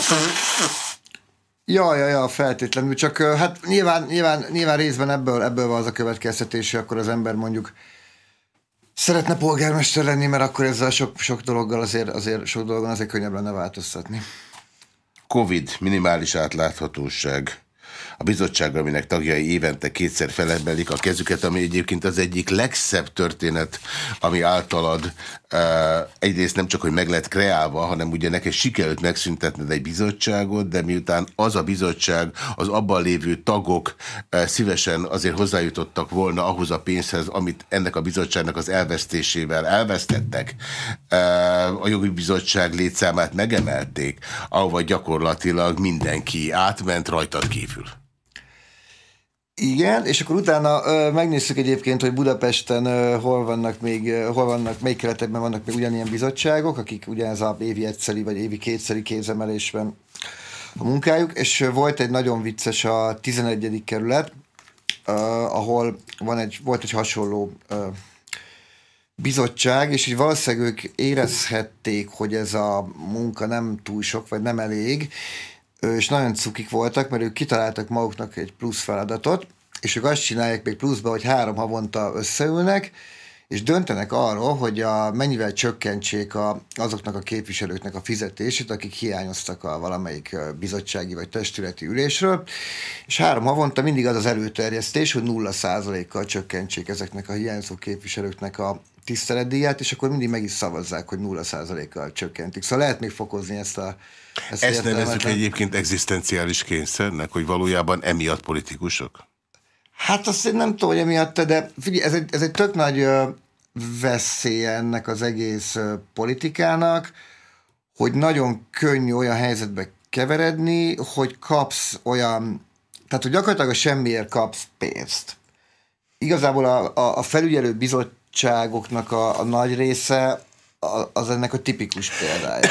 Ja, ja, ja, feltétlenül, csak hát nyilván, nyilván, nyilván részben ebből, ebből van az a következtetés, hogy akkor az ember mondjuk szeretne polgármester lenni, mert akkor ezzel sok, sok dologgal azért, azért sok dolgon azért könnyebb lenne változtatni. Covid, minimális átláthatóság a bizottság, aminek tagjai évente kétszer felemelik a kezüket, ami egyébként az egyik legszebb történet, ami általad uh, egyrészt nem csak, hogy meg lett kreálva, hanem ugye neked sikerült megszüntetned egy bizottságot, de miután az a bizottság, az abban lévő tagok uh, szívesen azért hozzájutottak volna ahhoz a pénzhez, amit ennek a bizottságnak az elvesztésével elvesztettek, uh, a jogi bizottság létszámát megemelték, ahova gyakorlatilag mindenki átment rajtad kívül. Igen, és akkor utána ö, megnézzük egyébként, hogy Budapesten ö, hol vannak még, ö, hol vannak, melyik keretekben vannak még ugyanilyen bizottságok, akik ugyanez a évi egyszeri vagy évi kétszeri kézemelésben a munkájuk, és volt egy nagyon vicces a 11. kerület, ö, ahol van egy, volt egy hasonló ö, bizottság, és így valószínűleg ők érezhették, hogy ez a munka nem túl sok, vagy nem elég, és nagyon cukik voltak, mert ők kitaláltak maguknak egy plusz feladatot, és ők azt csinálják még pluszba, hogy három havonta összeülnek, és döntenek arról, hogy a, mennyivel csökkentsék a, azoknak a képviselőknek a fizetését, akik hiányoztak a valamelyik bizottsági vagy testületi ülésről, és három havonta mindig az az előterjesztés, hogy nulla százalékkal csökkentsék ezeknek a hiányzó képviselőknek a tiszteletdíját, és akkor mindig meg is szavazzák, hogy nulla százalékkal csökkentik. Szóval lehet még fokozni ezt a ezt, ezt nevezzük egyébként egzisztenciális kényszernek, hogy valójában emiatt politikusok? Hát azt én nem tudom, hogy emiatt, de figyelj, ez egy, ez egy tök nagy veszély ennek az egész politikának, hogy nagyon könnyű olyan helyzetbe keveredni, hogy kapsz olyan, tehát hogy gyakorlatilag a semmiért kapsz pénzt. Igazából a, a, a felügyelő bizottságoknak a, a nagy része az ennek a tipikus példája.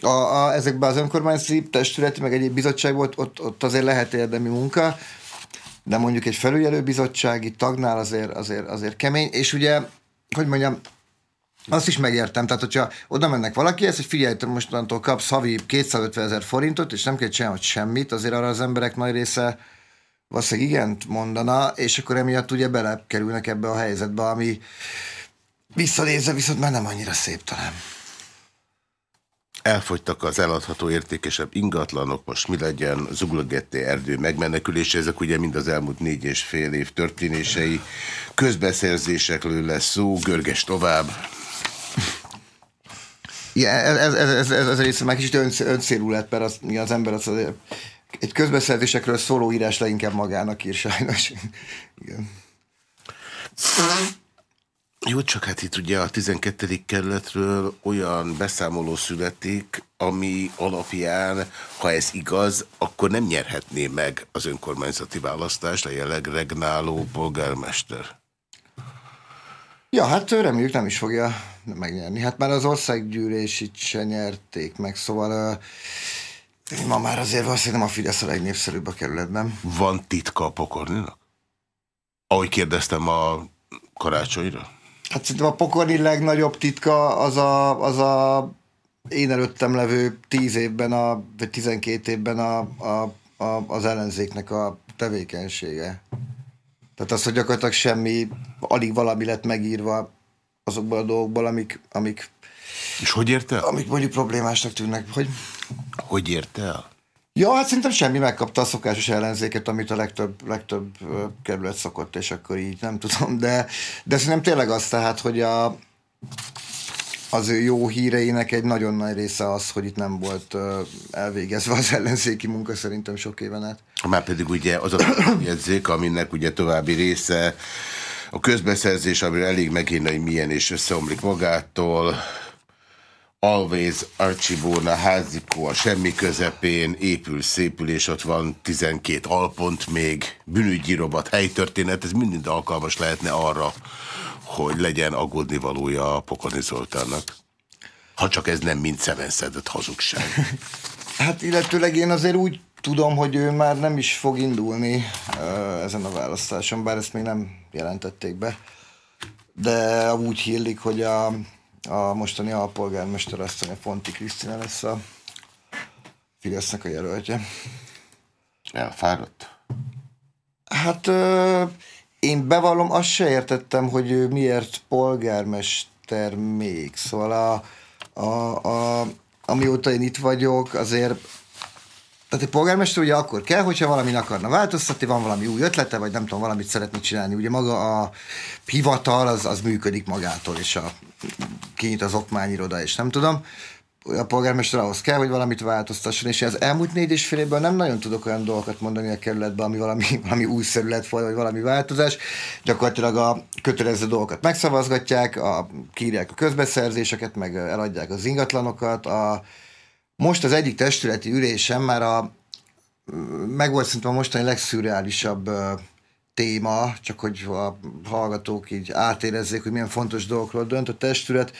A, a, ezekben az önkormányzati testületi, meg egyéb bizottság volt, ott, ott azért lehet érdemi munka, de mondjuk egy felügyelő bizottsági tagnál azért, azért, azért kemény, és ugye, hogy mondjam, azt is megértem, tehát hogyha oda mennek valaki, ezt, hogy figyelj, te mostantól kapsz havi 250 ezer forintot, és nem kell csinálni semmit, azért arra az emberek nagy része valószínűleg igent mondana, és akkor emiatt ugye belekerülnek ebbe a helyzetbe, ami, Visszanézve viszont már nem annyira szép talán. Elfogytak az eladható értékesebb ingatlanok, most mi legyen Zuglagetté erdő megmenekülése, ezek ugye mind az elmúlt négy és fél év történései, közbeszerzésekről lesz szó, görges tovább. Igen, ez, ez, ez, ez, ez része már kicsit ön, öncélú lett, mert az, az ember az azért egy közbeszerzésekről szóló írás leginkább magának ír sajnos. Igen. Jó, csak hát itt ugye a 12. kerületről olyan beszámoló születik, ami alapján, ha ez igaz, akkor nem nyerhetné meg az önkormányzati választást a jelenleg regnáló polgármester. Ja, hát reméljük nem is fogja megnyerni. Hát már az országgyűlés itt se nyerték meg, szóval uh, ma már azért valószínűleg a Fidesz a legnépszerűbb a kerületben. Van titka a pokorninak? Ahogy kérdeztem a karácsonyra? Hát szerintem a pokorni legnagyobb titka az a, az a én előttem levő tíz évben, a, vagy tizenkét évben a, a, a, az ellenzéknek a tevékenysége. Tehát az, hogy gyakorlatilag semmi, alig valami lett megírva azokból a dolgokból, amik, amik és hogy érte el? Amik mondjuk problémásnak tűnnek. Hogy, hogy érte el? Ja, hát szerintem semmi megkapta a szokásos ellenzéket, amit a legtöbb, legtöbb kerület szokott, és akkor így nem tudom, de, de szerintem tényleg az tehát, hogy a, az ő jó híreinek egy nagyon nagy része az, hogy itt nem volt elvégezve az ellenzéki munka szerintem sok éven át. Már pedig ugye az a jegyzék, aminek ugye további része a közbeszerzés, amiről elég megírni, hogy milyen és összeomlik magától, Always Archibona házikó a semmi közepén, épül, szépül, és ott van 12 alpont még, bűnügyi robot, helytörténet, ez mind alkalmas lehetne arra, hogy legyen aggódni valója a Pokorni Zoltánnak. Ha csak ez nem mind szemenszedett hazugság. Hát illetőleg én azért úgy tudom, hogy ő már nem is fog indulni ezen a választáson, bár ezt még nem jelentették be. De úgy hírlik, hogy a a mostani alpolgármester asszony, a Fonti Krisztina lesz a Fidesznek a jelöltje. Elfáradt? Hát ö, én bevallom, azt se értettem, hogy ő miért polgármester még. Szóval a, a, a, amióta én itt vagyok, azért tehát egy polgármester ugye akkor kell, hogyha valamin akarna változtatni, van valami új ötlete, vagy nem tudom, valamit szeretni csinálni. Ugye maga a hivatal az, az működik magától, és a, kinyit az okmányiroda, és nem tudom a polgármester ahhoz kell, hogy valamit változtasson, és az elmúlt négy és fél évben nem nagyon tudok olyan dolgokat mondani a kerületben, ami valami, valami újszerű lett volna, vagy valami változás. Gyakorlatilag a kötelező dolgokat megszavazgatják, a, kírják a közbeszerzéseket, meg eladják az ingatlanokat. A, most az egyik testületi ülésen már a meg volt szerintem a mostani legszürreálisabb téma, csak hogy a hallgatók így átérezzék, hogy milyen fontos dolgokról dönt a testület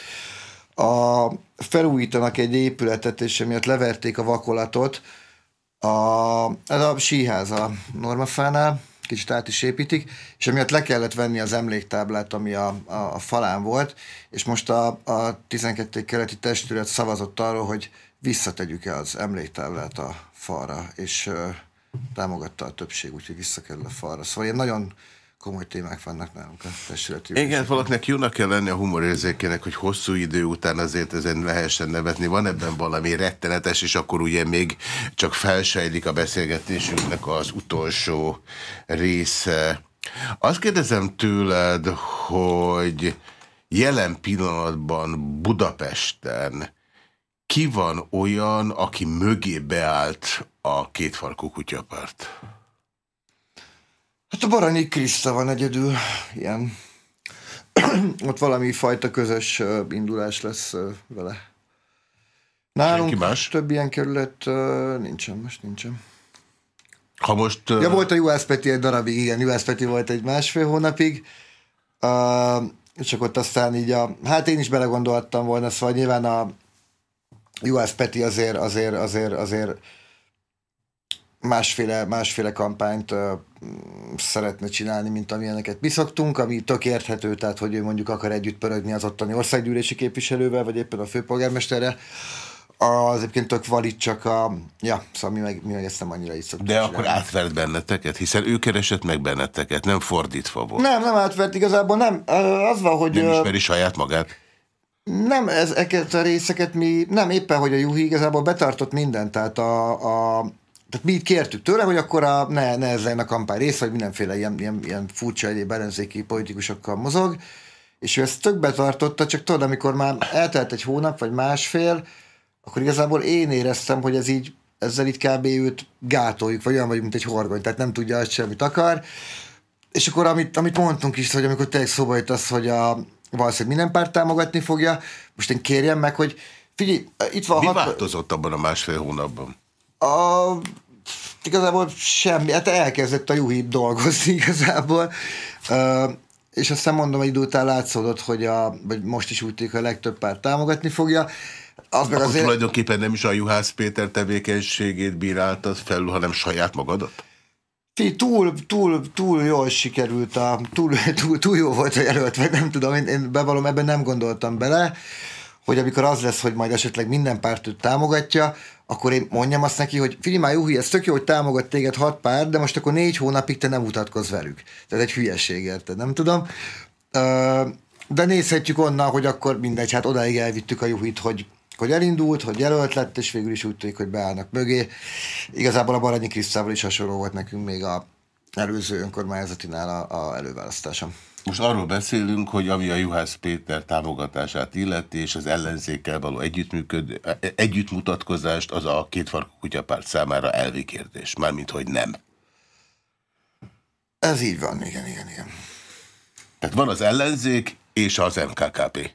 a, felújítanak egy épületet, és emiatt leverték a vakolatot. A, ez a síház a Normafánál, kicsit át is építik, és emiatt le kellett venni az emléktáblát, ami a, a, a falán volt, és most a, a 12. keleti testület szavazott arról, hogy visszategyük-e az emléktáblát a falra, és támogatta a többség, úgyhogy visszakerül a falra. Szóval ilyen nagyon komoly témák vannak nálunk a testületi. Igen, valakinek jónak kell lenni a humorérzékének, hogy hosszú idő után azért ezen lehessen nevetni. Van ebben valami rettenetes, és akkor ugye még csak felsejlik a beszélgetésünknek az utolsó része. Azt kérdezem tőled, hogy jelen pillanatban Budapesten ki van olyan, aki mögé beállt a kétfarkú kutyapárt? Hát a Baranyi Kriszta van egyedül, ilyen. Ott valami fajta közös indulás lesz vele. Nálunk más? több ilyen kerület nincsen, most nincsen. Ha most... Ja, volt a Juhász Peti egy darabig, igen, Juhász Peti volt egy másfél hónapig, uh, csak ott aztán így a... Hát én is belegondoltam volna, szóval nyilván a Juhász Peti azért, azért, azért, azért másféle, másféle kampányt uh, szeretne csinálni, mint amilyeneket mi szoktunk, ami tök érthető, tehát hogy ő mondjuk akar együtt pörögni az ottani országgyűlési képviselővel, vagy éppen a főpolgármesterre, az egyébként tök valid, csak a... Ja, szóval mi meg, mi meg ezt nem annyira is szoktuk De csinálni. akkor átvert benneteket, hiszen ő keresett meg benneteket, nem fordítva volt. Nem, nem átvert igazából, nem. Az van, hogy... Nem ismeri saját magát? Nem, ezeket a részeket mi, nem éppen, hogy a Juhi igazából betartott mindent, tehát a, a tehát mi itt kértük tőle, hogy akkor a, ne, ne ez legyen a kampány része, hogy mindenféle ilyen, ilyen, ilyen furcsa egyéb ellenzéki politikusokkal mozog, és ő ezt tök betartotta, csak tudod, amikor már eltelt egy hónap, vagy másfél, akkor igazából én éreztem, hogy ez így, ezzel így kb. őt gátoljuk, vagy olyan vagyunk, mint egy horgony, tehát nem tudja azt sem, amit akar. És akkor amit, amit mondtunk is, hogy amikor tényleg szóba jött az, hogy a, valószínűleg minden párt támogatni fogja, most én kérjem meg, hogy figyelj, itt van... Mi hat... változott abban a másfél hónapban? A, igazából semmi, hát elkezdett a Juhi dolgozni igazából, uh, és aztán mondom, hogy idő után látszódott, hogy a, vagy most is úgy tűnik, hogy a legtöbb párt támogatni fogja. Az meg azért... tulajdonképpen nem is a Juhász Péter tevékenységét bíráltad felül, hanem saját magadat? túl, túl, túl jól sikerült, a, túl, túl, túl jó volt a jelölt, vagy nem tudom, én, én bevallom, ebben nem gondoltam bele, hogy amikor az lesz, hogy majd esetleg minden párt őt támogatja, akkor én mondjam azt neki, hogy figyelj már, Juhi, ez tök jó, hogy támogat téged hat pár, de most akkor négy hónapig te nem mutatkozz velük. Tehát egy hülyeség, érted? Nem tudom. De nézhetjük onnan, hogy akkor mindegy, hát odáig elvittük a Juhit, hogy hogy elindult, hogy jelölt lett, és végül is úgy tűnik, hogy beállnak mögé. Igazából a Baranyi Krisztával is hasonló volt nekünk még a előző önkormányzatinál a, a előválasztásom. Most arról beszélünk, hogy ami a Juhász Péter támogatását illeti, és az ellenzékkel való együttműköd, együttmutatkozást, az a kétfarkú kutyapárt számára elvi kérdés. Mármint, hogy nem. Ez így van, igen, igen, igen. Tehát van az ellenzék és az MKKP.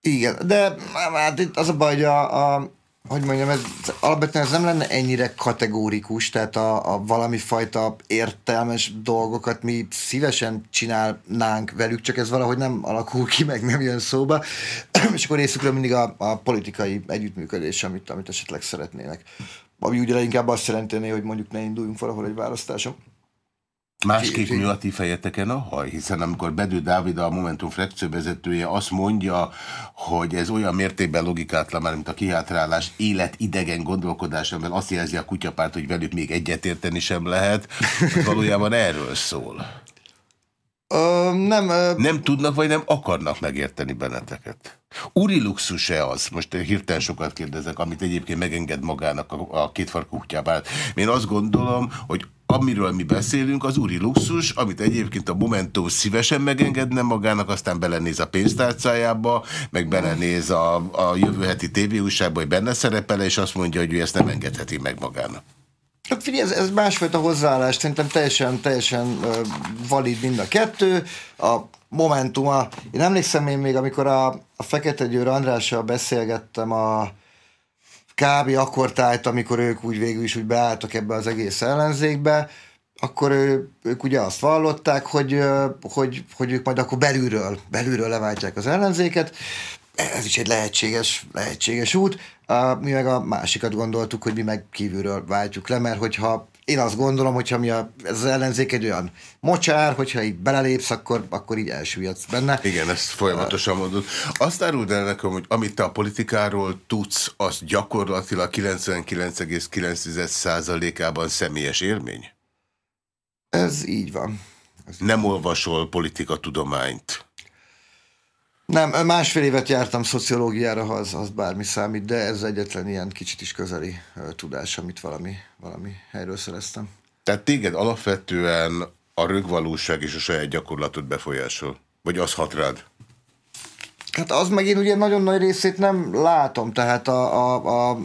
Igen, de hát itt az a baj, hogy a, a hogy mondjam, ez, alapvetően ez nem lenne ennyire kategórikus, tehát a, a valami fajta értelmes dolgokat mi szívesen csinálnánk velük, csak ez valahogy nem alakul ki, meg nem jön szóba, és akkor részükről mindig a, a politikai együttműködés, amit, amit esetleg szeretnének. Ami ugye inkább azt jelenteni, hogy mondjuk ne induljunk valahol egy választáson. Másképp nő a ti fejeteken a haj, hiszen amikor Bedő Dávid, a Momentum frakcióvezetője azt mondja, hogy ez olyan mértékben logikátlan már, mint a kihátrálás életidegen gondolkodás, amivel azt jelzi a kutyapárt, hogy velük még egyetérteni sem lehet, valójában erről szól. Ö, nem, ö... nem tudnak, vagy nem akarnak megérteni benneteket. Uri luxus-e az, most hirtelen sokat kérdezek, amit egyébként megenged magának a, a kétfarkú kutyábát. Én azt gondolom, hogy amiről mi beszélünk, az úri luxus, amit egyébként a Momentum szívesen megengedne magának, aztán belenéz a pénztárcájába, meg belenéz a, a jövő heti tévéújságba, hogy benne szerepel, és azt mondja, hogy ő ezt nem engedheti meg magának. Hát figyelj, ez, ez másfajta hozzáállás, szerintem teljesen, teljesen valid mind a kettő. A Momentuma, én emlékszem én még, amikor a, a Fekete Győr Andrással beszélgettem a kb. akkor tájt, amikor ők úgy végül is úgy beálltak ebbe az egész ellenzékbe, akkor ő, ők ugye azt vallották, hogy, hogy, hogy ők majd akkor belülről, belülről leváltják az ellenzéket. Ez is egy lehetséges, lehetséges út. Mi meg a másikat gondoltuk, hogy mi meg kívülről váltjuk le, mert hogyha én azt gondolom, hogyha mi a, ez az ellenzék egy olyan mocsár, hogyha így belelépsz, akkor, akkor így elsüllyedsz benne. Igen, ezt folyamatosan mondod. Azt áruld el nekem, hogy amit te a politikáról tudsz, az gyakorlatilag 99,9%-ában személyes élmény? Ez így van. Ez Nem olvasol politikatudományt? Nem, másfél évet jártam szociológiára, ha az, az bármi számít, de ez egyetlen ilyen kicsit is közeli uh, tudás, amit valami, valami helyről szereztem. Tehát téged alapvetően a rögvalóság és a saját gyakorlatod befolyásol? Vagy az hat rád? Hát az meg én ugye nagyon nagy részét nem látom, tehát a, a, a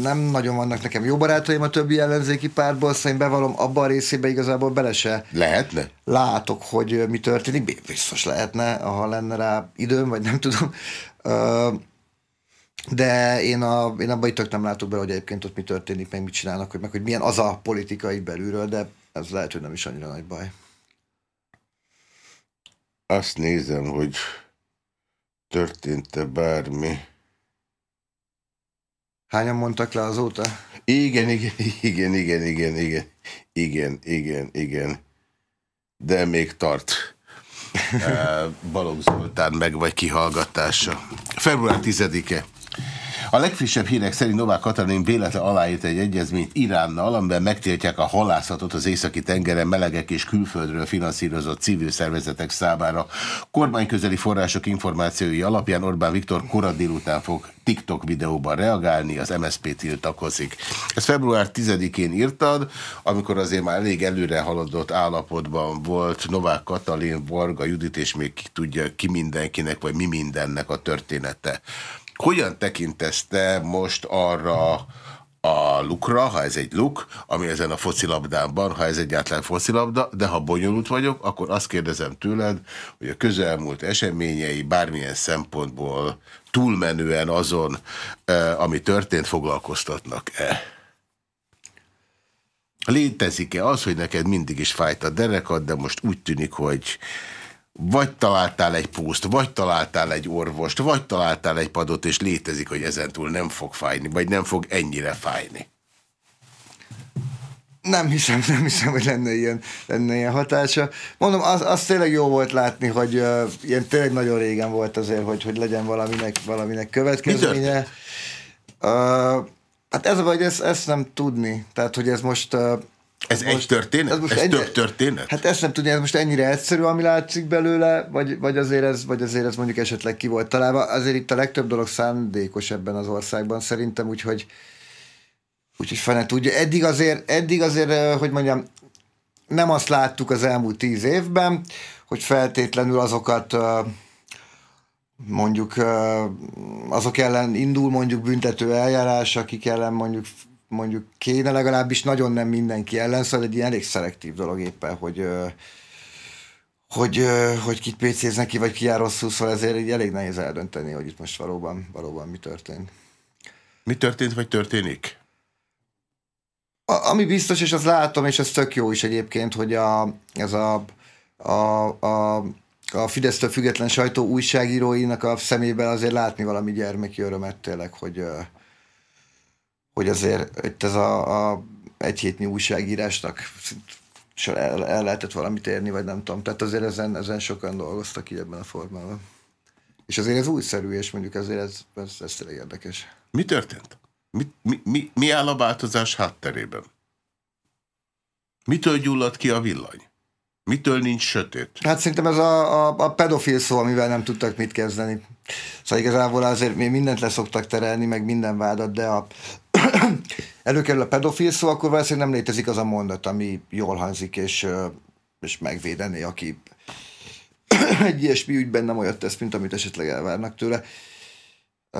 nem nagyon vannak nekem jó barátaim a többi ellenzéki pártból, szóval én bevallom, abban a részében igazából bele se Lehetne? látok, hogy mi történik. Biztos lehetne, ha lenne rá időm, vagy nem tudom. De én, a, én abban itt nem látok be, hogy egyébként ott mi történik, meg mit csinálnak, hogy, meg hogy milyen az a politikai belülről, de ez lehet, hogy nem is annyira nagy baj. Azt nézem, hogy történt-e bármi. Hányan mondtak le azóta? Igen, igen, igen, igen, igen, igen, igen, igen, igen. De még tart. Balogh Zoltán meg vagy kihallgatása. Február 10-e. A legfrissebb hírek szerint Novák Katalin véletlen aláírt egy egyezményt Iránnal, amiben megtiltják a halászatot az északi tengeren melegek és külföldről finanszírozott civil szervezetek számára. Kormányközeli források információi alapján Orbán Viktor kora délután fog TikTok videóban reagálni, az MSZP tiltakozik. Ezt február 10-én írtad, amikor azért már elég előre haladott állapotban volt Novák Katalin, Varga Judit, és még ki tudja ki mindenkinek, vagy mi mindennek a története. Hogyan tekintesz te most arra a lukra, ha ez egy luk, ami ezen a focilabdában, ha ez egyáltalán focilabda, de ha bonyolult vagyok, akkor azt kérdezem tőled, hogy a közelmúlt eseményei bármilyen szempontból túlmenően azon, eh, ami történt, foglalkoztatnak-e? Létezik-e az, hogy neked mindig is fájt a derekad, de most úgy tűnik, hogy vagy találtál egy pószt, vagy találtál egy orvost, vagy találtál egy padot, és létezik, hogy ezentúl nem fog fájni, vagy nem fog ennyire fájni. Nem hiszem, nem hiszem, hogy lenne ilyen, lenne ilyen hatása. Mondom, az, az tényleg jó volt látni, hogy uh, ilyen tényleg nagyon régen volt azért, hogy, hogy legyen valaminek, valaminek következménye. Uh, hát ez vagy, ezt, ezt nem tudni. Tehát, hogy ez most... Uh, ez most, egy történet? Ez, most ez ennyi, több történet? Hát ezt nem tudni, ez most ennyire egyszerű, ami látszik belőle, vagy, vagy, azért ez, vagy azért ez mondjuk esetleg ki volt találva. Azért itt a legtöbb dolog szándékos ebben az országban szerintem, úgyhogy úgyhogy fene tudja. Eddig azért, eddig azért, hogy mondjam, nem azt láttuk az elmúlt tíz évben, hogy feltétlenül azokat mondjuk azok ellen indul mondjuk büntető eljárás, akik ellen mondjuk mondjuk kéne legalábbis nagyon nem mindenki ellen, szóval egy ilyen elég szelektív dolog éppen, hogy hogy, hogy kit pécéznek ki, vagy ki jár rosszul, szóval ezért így elég nehéz eldönteni, hogy itt most valóban, valóban mi történt. Mi történt, vagy történik? A, ami biztos, és azt látom, és ez tök jó is egyébként, hogy a, ez a, a, a, a Fidesztől független sajtó újságíróinak a szemében azért látni valami gyermeki örömet tényleg, hogy, hogy azért itt ez a, a egy hétnyi újságírásnak el, el lehetett valamit érni, vagy nem tudom. Tehát azért ezen, ezen sokan dolgoztak így ebben a formában. És azért ez újszerű, és mondjuk azért ez, ez, ez tényleg érdekes. Mi történt? Mi, mi, mi, mi áll a változás hátterében? Mitől gyulladt ki a villany? Mitől nincs sötét? Hát szerintem ez a, a, a pedofil szó, amivel nem tudtak mit kezdeni. Szóval igazából azért mi mindent leszoktak terelni, meg minden vádat, de a előkerül a pedofil szó, akkor valószínűleg nem létezik az a mondat, ami jól hangzik, és, és megvédeni, aki egy ilyesmi ügyben nem olyat tesz, mint amit esetleg elvárnak tőle.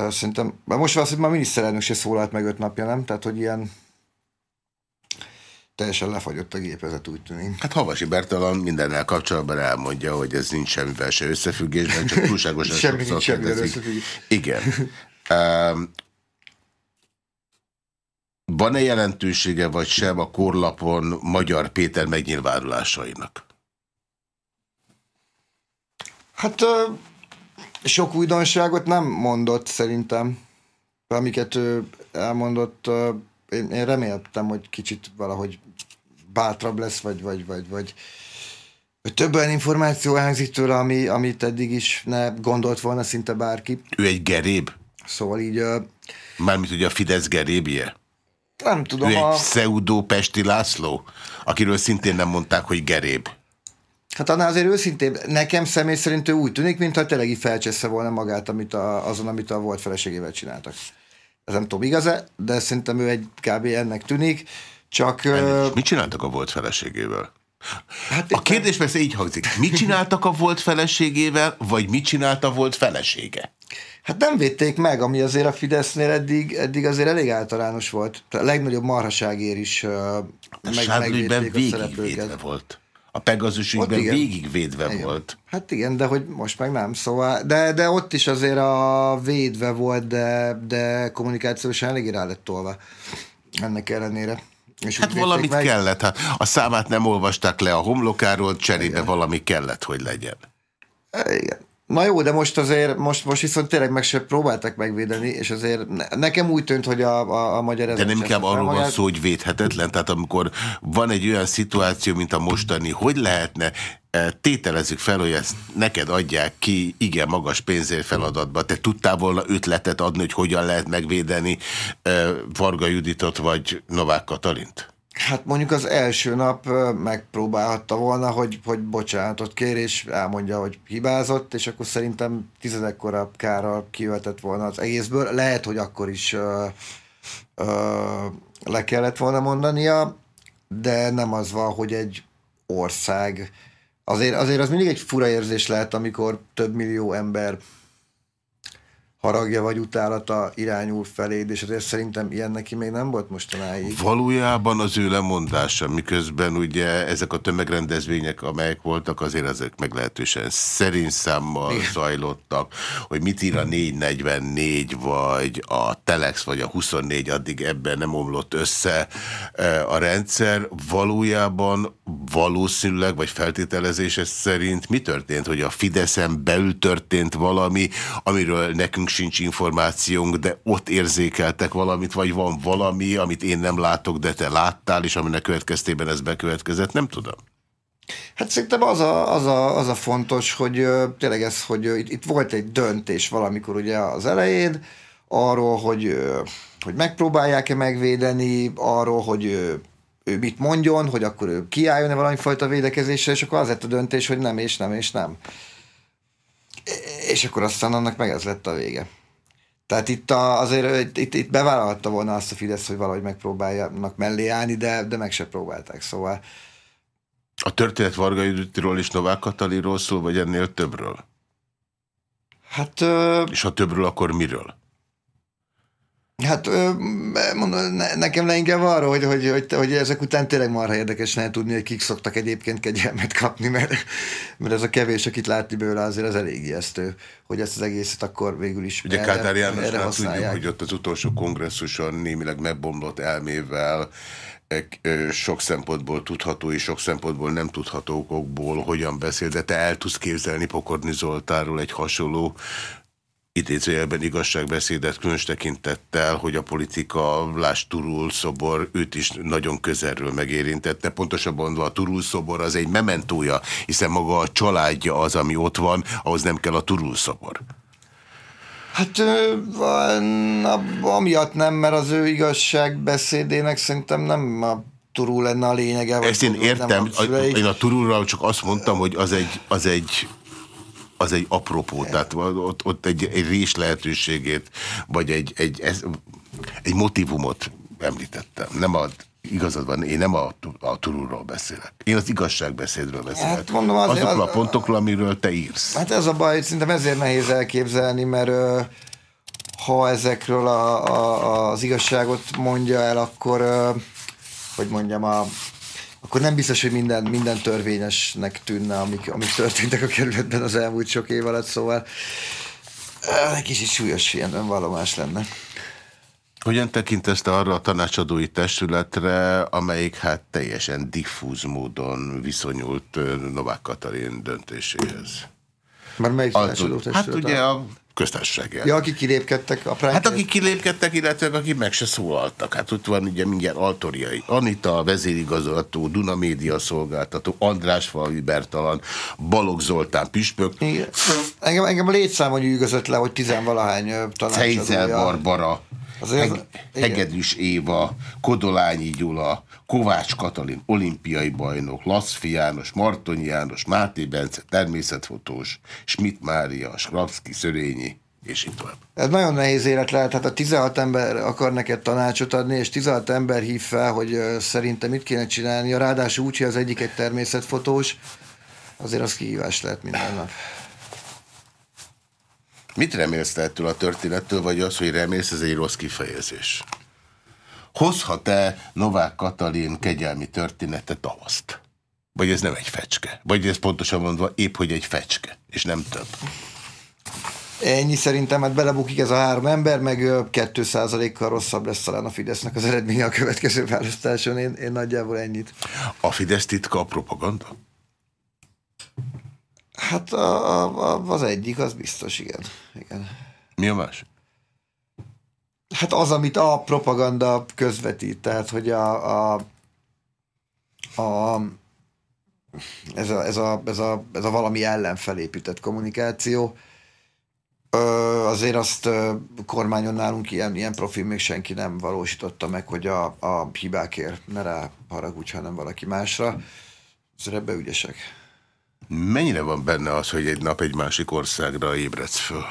Szerintem, most valószínűleg már miniszterelnök se szólalt meg öt napja, nem? Tehát, hogy ilyen teljesen lefagyott a gépezet, úgy tűnik. Hát Havasi Bertalan mindennel kapcsolatban elmondja, hogy ez nincs semmivel se összefüggésben, csak túlságosan Semmi nincs semmivel összefüggés. Igen. Um, van-e jelentősége vagy sem a korlapon Magyar Péter megnyilvánulásainak? Hát sok újdonságot nem mondott szerintem. Amiket ő elmondott, én, én reméltem, hogy kicsit valahogy bátrabb lesz, vagy, vagy, vagy, vagy, vagy több olyan információ hangzik tőle, ami, amit eddig is ne gondolt volna szinte bárki. Ő egy geréb? Szóval így... Mármint ugye a Fidesz gerébje? Nem tudom. Ő a... egy pseudo Pesti László, akiről szintén nem mondták, hogy geréb. Hát annál azért őszintén, nekem személy szerint ő úgy tűnik, mintha tényleg így felcsessze volna magát amit a, azon, amit a volt feleségével csináltak. Ez nem tudom igaz-e, de szerintem ő egy kb. ennek tűnik. Csak... uh... mit csináltak a volt feleségével? Hát a kérdés persze így hangzik. Mit csináltak a volt feleségével, vagy mit csinált a volt felesége? Hát nem védték meg, ami azért a Fidesznél eddig, eddig azért elég általános volt. A legnagyobb marhaságért is uh, meg, megvédték a szereplőket. volt. A Pegasus ügyben végigvédve igen. volt. Hát igen, de hogy most meg nem, szóval, de, de ott is azért a védve volt, de, de kommunikációsan elég rá lett tolva ennek ellenére. És hát valamit meg. kellett, hát a számát nem olvasták le a homlokáról, cserébe igen. valami kellett, hogy legyen. Igen. Na jó, de most azért, most, most viszont tényleg meg se próbáltak megvédeni, és azért nekem úgy tűnt, hogy a, a, a magyar... De nem inkább arról van szó, hogy védhetetlen? Tehát amikor van egy olyan szituáció, mint a mostani, hogy lehetne e, tételezzük fel, hogy ezt neked adják ki igen magas pénzért feladatba. Te tudtál volna ötletet adni, hogy hogyan lehet megvédeni e, Varga Juditot vagy Novák Katalint? Hát mondjuk az első nap megpróbálhatta volna, hogy, hogy bocsánatot kér, és elmondja, hogy hibázott, és akkor szerintem tizedekkora kárral kivetett volna az egészből. Lehet, hogy akkor is ö, ö, le kellett volna mondania, de nem az van, hogy egy ország azért, azért az mindig egy fura érzés lehet, amikor több millió ember haragja vagy utálata irányul feléd, és azért szerintem ilyen neki még nem volt mostanáig. Valójában az ő lemondása, miközben ugye ezek a tömegrendezvények, amelyek voltak, azért ezek meglehetősen szerény számmal Igen. zajlottak, hogy mit ír a 444, vagy a Telex, vagy a 24, addig ebben nem omlott össze e, a rendszer. Valójában valószínűleg, vagy feltételezése szerint mi történt, hogy a Fideszen belül történt valami, amiről nekünk sincs információnk, de ott érzékeltek valamit, vagy van valami, amit én nem látok, de te láttál, és aminek következtében ez bekövetkezett, nem tudom. Hát szerintem az a, az a, az a fontos, hogy tényleg ez, hogy itt, itt volt egy döntés valamikor ugye az elején, arról, hogy, hogy megpróbálják-e megvédeni, arról, hogy ő mit mondjon, hogy akkor ő kiálljon-e valami fajta védekezésre, és akkor az lett a döntés, hogy nem, és nem, és nem. És akkor aztán annak meg ez lett a vége. Tehát itt a, azért itt, itt bevállalta volna azt a Fidesz, hogy valahogy megpróbáljanak mellé állni, de, de meg se próbálták, szóval. A történet Varga Juditról és Novák Katalinról szól, vagy ennél többről? Hát... Ö... És ha többről, akkor miről? Hát mondom, nekem leginkább arról, hogy, hogy, hogy, hogy ezek után tényleg marha érdekes lehet tudni, hogy kik szoktak egyébként kegyelmet kapni, mert, mert ez a kevés, akit látni bőle, azért az elég ijesztő, hogy ezt az egészet akkor végül is Ugye erre, Kádár Jánosnál tudjuk, hogy ott az utolsó kongresszuson némileg megbomlott elmével sok szempontból tudható és sok szempontból nem tudható okokból hogyan beszél, de te el tudsz képzelni Pokorni Zoltáról egy hasonló idézőjelben igazságbeszédet különös tekintettel, hogy a politika, Lás Turul szobor, őt is nagyon közelről megérintette. Pontosabban a Turul szobor az egy mementója, hiszen maga a családja az, ami ott van, ahhoz nem kell a Turul szobor. Hát amiatt nem, mert az ő igazságbeszédének szerintem nem a turul lenne a lényege. Ezt én értem, a, én a turulral csak azt mondtam, hogy az egy, az egy az egy apropó, tehát ott, ott egy, egy rés lehetőségét, vagy egy, egy, egy, egy motivumot említettem. Nem a, igazad van, én nem a, a turulról beszélek. Én az igazságbeszédről beszélek. Hát mondom, azért, Azokról az, a pontokról, amiről te írsz. Hát ez a baj, szerintem ezért nehéz elképzelni, mert ö, ha ezekről a, a, az igazságot mondja el, akkor ö, hogy mondjam, a, akkor nem biztos, hogy minden, minden törvényesnek tűnne, amik, amik történtek a kerületben az elmúlt sok év alatt, szóval egy kicsit súlyos ilyen önvallomás lenne. Hogyan tekintesz te arra a tanácsadói testületre, amelyik hát teljesen diffúz módon viszonyult Novák Katalin döntéséhez? Már melyik tanácsadó testület? Hát ugye a köztársaság Ja, akik kilépkedtek a Pride Hát akik kilépkedtek, illetve akik meg se szólaltak. Hát ott van ugye mindjárt Altoriai Anita, vezérigazgató, Duna Média szolgáltató, András Falvi Bertalan, Balogh Zoltán Püspök. Igen. Engem, engem létszámon nyűgözött le, hogy tizenvalahány tanácsadója. Fejzel Barbara. Heg Hegedűs Éva, Kodolányi Gyula, Kovács Katalin, olimpiai bajnok, Laszfi János, Martonyi János, Máté Bence, természetfotós, Schmidt Mária, Skrapszki, Szörényi, és így tovább. Ez nagyon nehéz élet lehet, hát a 16 ember akar neked tanácsot adni, és 16 ember hív fel, hogy szerintem mit kéne csinálni. Ráadásul úgy, hogy az egyik egy természetfotós, azért az kihívás lehet minden nap. Mit remélsz te ettől a történettől, vagy az, hogy remélsz, ez egy rossz kifejezés? Hozhat-e Novák Katalin kegyelmi története tavaszt? Vagy ez nem egy fecske? Vagy ez pontosan mondva épp, hogy egy fecske, és nem több? Ennyi szerintem, hát belebukik ez a három ember, meg 2%-kal rosszabb lesz talán a Fidesznek az eredménye a következő választáson. Én, én nagyjából ennyit. A Fidesz titka a propaganda? Hát a, a, az egyik, az biztos, igen. Igen. Mi a más? Hát az, amit a propaganda közvetít, tehát hogy a, a, a ez, a, ez, a, ez, a, ez a valami ellen felépített kommunikáció, azért azt kormányon nálunk ilyen, ilyen profil még senki nem valósította meg, hogy a, a hibákért ne rá haragudj, hanem valaki másra. Azért ebbe ügyesek. Mennyire van benne az, hogy egy nap egy másik országra ébredsz föl?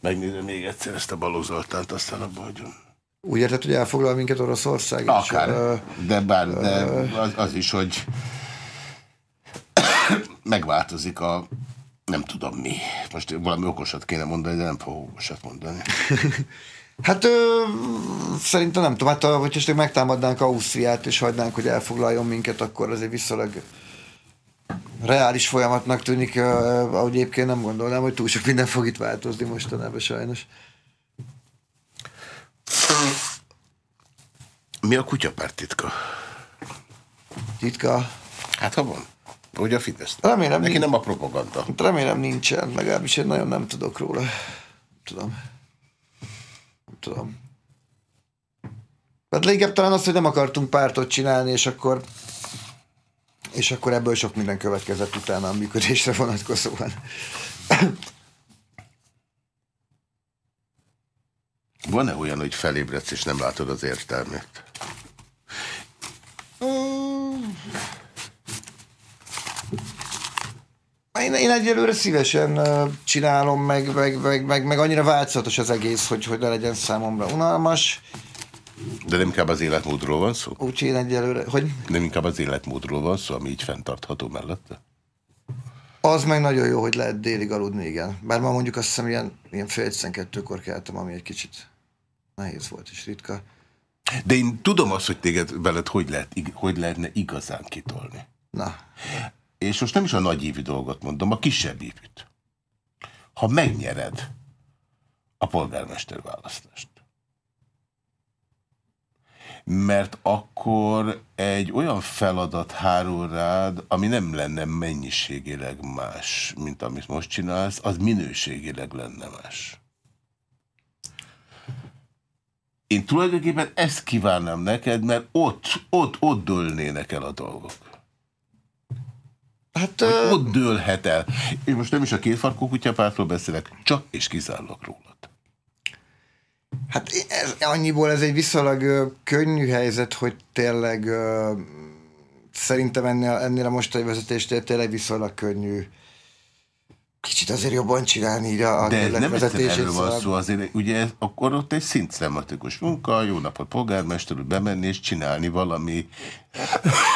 Megnézem még egyszer ezt a balózoltánt, aztán abba hagyom. Úgy érted, hogy elfoglal minket Oroszország? Akár, és, de bár de az, az is, hogy megváltozik a nem tudom mi. Most valami okosat kéne mondani, de nem fogok okosat mondani. Hát ö, szerintem nem tudom, hát ha most megtámadnánk Ausztriát, és hagynánk, hogy elfoglaljon minket, akkor azért viszonylag reális folyamatnak tűnik, ahogy egyébként nem gondolnám, hogy túl sok minden fog itt változni mostanában sajnos. Mi a kutyapárt titka? Titka? Hát ha van. Hogy a Fidesz. Remélem Neki nincs. nem a propaganda. Remélem nincsen, legalábbis én nagyon nem tudok róla. Tudom. Nem tudom. Hát lényegebb talán az, hogy nem akartunk pártot csinálni, és akkor és akkor ebből sok minden következett utána a működésre vonatkozóan. Van-e olyan, hogy felébredsz és nem látod az értelmét? Én, én egyelőre szívesen csinálom, meg, meg, meg, meg, meg annyira változatos az egész, hogy, hogy ne legyen számomra unalmas. De nem inkább az életmódról van szó? Úgyhogy én egyelőre, hogy... Nem inkább az életmódról van szó, ami így fenntartható mellette? Az meg nagyon jó, hogy lehet délig aludni, igen. Bár ma mondjuk azt hiszem ilyen, ilyen fél kettőkor keltem, ami egy kicsit nehéz volt és ritka. De én tudom azt, hogy téged veled hogy, lehet, hogy lehetne igazán kitolni. Na. És most nem is a nagy évű dolgot mondom, a kisebb évűt. Ha megnyered a polgármester választást, mert akkor egy olyan feladat hárul rád, ami nem lenne mennyiségileg más, mint amit most csinálsz, az minőségileg lenne más. Én tulajdonképpen ezt kívánnám neked, mert ott, ott, ott dőlnének el a dolgok. Hát, ö... ott dőlhet el. Én most nem is a kétfarkú kutyapártról beszélek, csak és kizárólag róla. Hát ez, annyiból ez egy viszonylag ö, könnyű helyzet, hogy tényleg ö, szerintem ennél, ennél a mostani vezetéstél tényleg viszonylag könnyű kicsit azért jobban csinálni így a, De ez nem erről van szó, azért ugye ez, akkor ott egy szintszematikus munka, jó napot polgármester bemenni és csinálni valami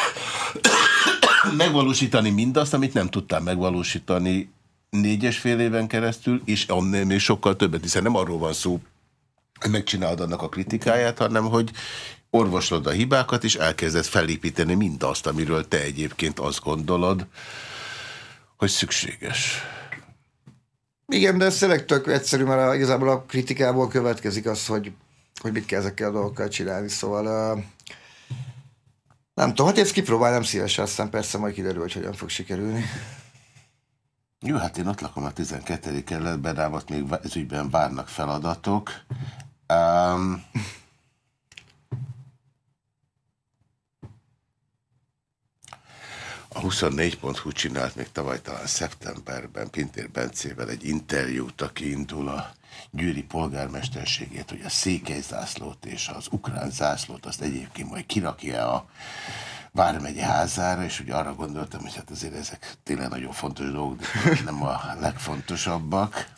megvalósítani mindazt, amit nem tudtál megvalósítani négyes fél éven keresztül, és annél még sokkal többet, hiszen nem arról van szó, megcsinálod annak a kritikáját, hanem hogy orvoslod a hibákat, és elkezded felépíteni mindazt, amiről te egyébként azt gondolod, hogy szükséges. Igen, de ez tényleg tök egyszerű, mert igazából a kritikából következik az, hogy, hogy mit kell ezekkel a dolgokkal csinálni, szóval uh, nem tudom, hát ezt kipróbálnám szívesen, aztán persze majd kiderül, hogy hogyan fog sikerülni. Jó, hát én ott lakom a 12. kerületben, rám ott még ez ügyben várnak feladatok. Um, A 24.hu csinált még tavaly talán szeptemberben Pintér Bencével egy interjút, aki indul a győri polgármesterségét, hogy a székely zászlót és az ukrán zászlót azt egyébként majd kirakja a Vármegye házára, és ugye arra gondoltam, hogy hát azért ezek tényleg nagyon fontos dolgok, de nem a legfontosabbak.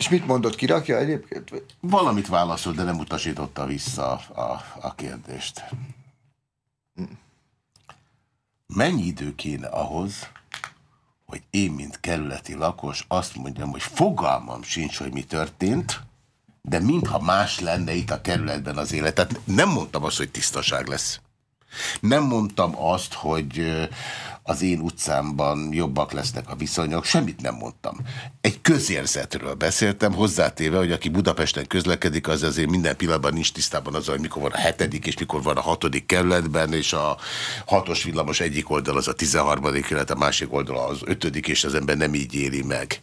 És mit mondott, kirakja egyébként? Valamit válaszolt, de nem utasította vissza a, a kérdést. Mennyi idő kéne ahhoz, hogy én, mint kerületi lakos azt mondjam, hogy fogalmam sincs, hogy mi történt, de mintha más lenne itt a kerületben az élet. Tehát nem mondtam azt, hogy tisztaság lesz. Nem mondtam azt, hogy az én utcámban jobbak lesznek a viszonyok, semmit nem mondtam. Egy közérzetről beszéltem, hozzátéve, hogy aki Budapesten közlekedik, az azért minden pillanatban nincs tisztában az, hogy mikor van a hetedik, és mikor van a hatodik kerületben, és a hatos villamos egyik oldal az a tizenharmadik kerület, a másik oldal az ötödik, és az ember nem így éli meg.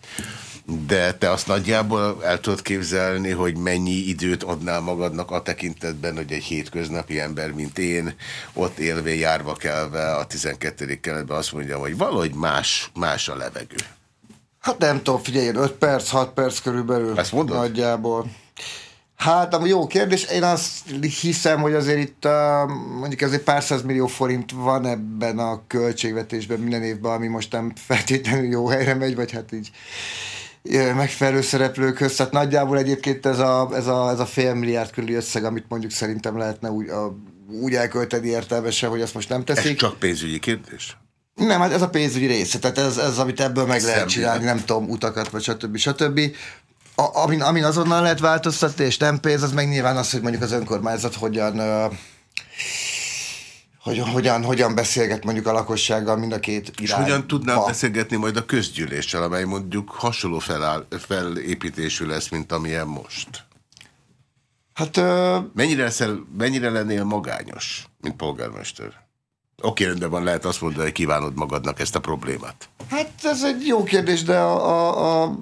De te azt nagyjából el tudod képzelni, hogy mennyi időt adnál magadnak a tekintetben, hogy egy hétköznapi ember, mint én, ott élve, járva kelve a 12. keletben azt mondja, hogy valahogy más, más a levegő. Hát nem tudom, figyelj, 5 perc, 6 perc körülbelül. Ezt mondod? Nagyjából. Hát, ami jó kérdés. Én azt hiszem, hogy azért itt uh, mondjuk azért pár millió forint van ebben a költségvetésben minden évben, ami most nem feltétlenül jó helyre megy, vagy hát így megfelelő szereplőkhöz. Tehát nagyjából egyébként ez a, ez a, ez a fél milliárd körüli összeg, amit mondjuk szerintem lehetne úgy, a, úgy elkölteni értelmesen, hogy azt most nem teszik. Ez csak pénzügyi kérdés? Nem, hát ez a pénzügyi része, tehát ez, ez amit ebből meg lehet Szemlélek. csinálni, nem tudom, utakat, vagy stb. stb. A, amin, amin azonnal lehet változtatni, és nem pénz, az meg nyilván az, hogy mondjuk az önkormányzat hogyan uh, hogy hogyan, hogyan beszélget mondjuk a lakossággal mind a két irányba. És hogyan tudnám beszélgetni majd a közgyűléssel, amely mondjuk hasonló feláll, felépítésű lesz, mint amilyen most? Hát... Ö... Mennyire, leszel, mennyire lennél magányos, mint polgármester? Oké, rendben van, lehet azt mondani, hogy kívánod magadnak ezt a problémát. Hát ez egy jó kérdés, de a, a, a,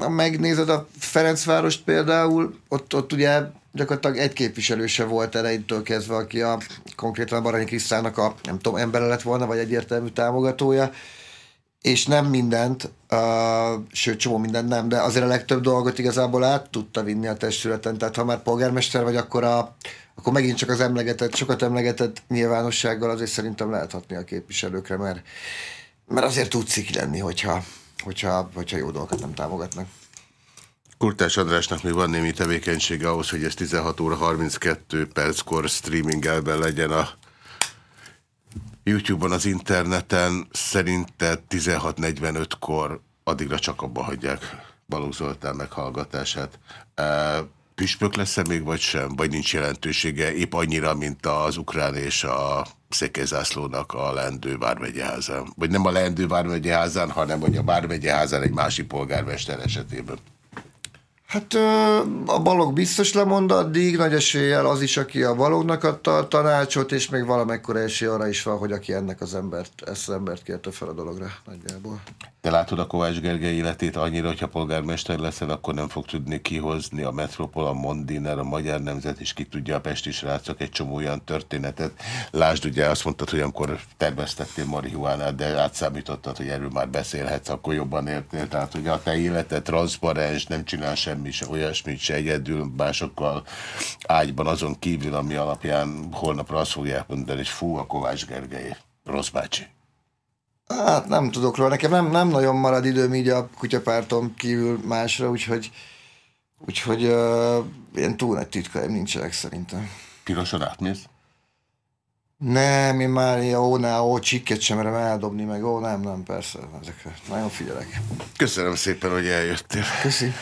a megnézed a Ferencvárost például, ott, ott ugye gyakorlatilag egy képviselő se volt elejétől kezdve, aki a konkrétan Baranyi Krisztának a, nem tudom, embere lett volna, vagy egyértelmű támogatója, és nem mindent, uh, sőt, csomó mindent nem, de azért a legtöbb dolgot igazából át tudta vinni a testületen, tehát ha már polgármester vagy, akkor, a, akkor megint csak az emlegetett, sokat emlegetett nyilvánossággal azért szerintem lehet hatni a képviselőkre, mert, mert azért tud ciki lenni, hogyha, hogyha, hogyha jó dolgokat nem támogatnak. Kurtás Andrásnak még van némi tevékenysége ahhoz, hogy ez 16 óra 32 perckor streamingelben legyen a YouTube-on, az interneten. Szerinted 16.45-kor addigra csak abba hagyják Balogh Zoltán meghallgatását. Püspök lesz-e még, vagy sem? Vagy nincs jelentősége épp annyira, mint az ukrán és a székelyzászlónak a Lendő Vármegyeházán? Vagy nem a Lendő Vármegyeházán, hanem hogy a Vármegyeházán egy másik polgármester esetében? Hát a balog biztos lemond addig, nagy eséllyel az is, aki a balognak adta a tanácsot, és még valamekkora esély arra is van, hogy aki ennek az embert, ezt az embert kérte fel a dologra nagyjából. Te látod a Kovács Gergely életét annyira, hogyha polgármester leszel, akkor nem fog tudni kihozni a Metropol, a Mondiner, a Magyar Nemzet, és ki tudja a Pesti srácok egy csomó olyan történetet. Lásd, ugye azt mondtad, hogy amikor terveztettél marihuánát, de átszámítottad, hogy erről már beszélhetsz, akkor jobban értél. Tehát, hogy a te életed transzparens, nem csinál semmi, se olyasmit, se egyedül, másokkal ágyban azon kívül, ami alapján holnapra azt fogják mondani, hogy fú, a Kovács Gergely, rossz bácsi. Hát nem tudok róla, nekem nem, nem nagyon marad időm így a kutyapártom kívül másra, úgyhogy, úgyhogy uh, ilyen túl nagy titkaim nincsenek szerintem. Pirosan átmész? Nem, én már ó, ne, ó, csikket sem merem eldobni, meg ó, nem, nem, persze, ezekre nagyon figyelek. Köszönöm szépen, hogy eljöttél. Köszönöm.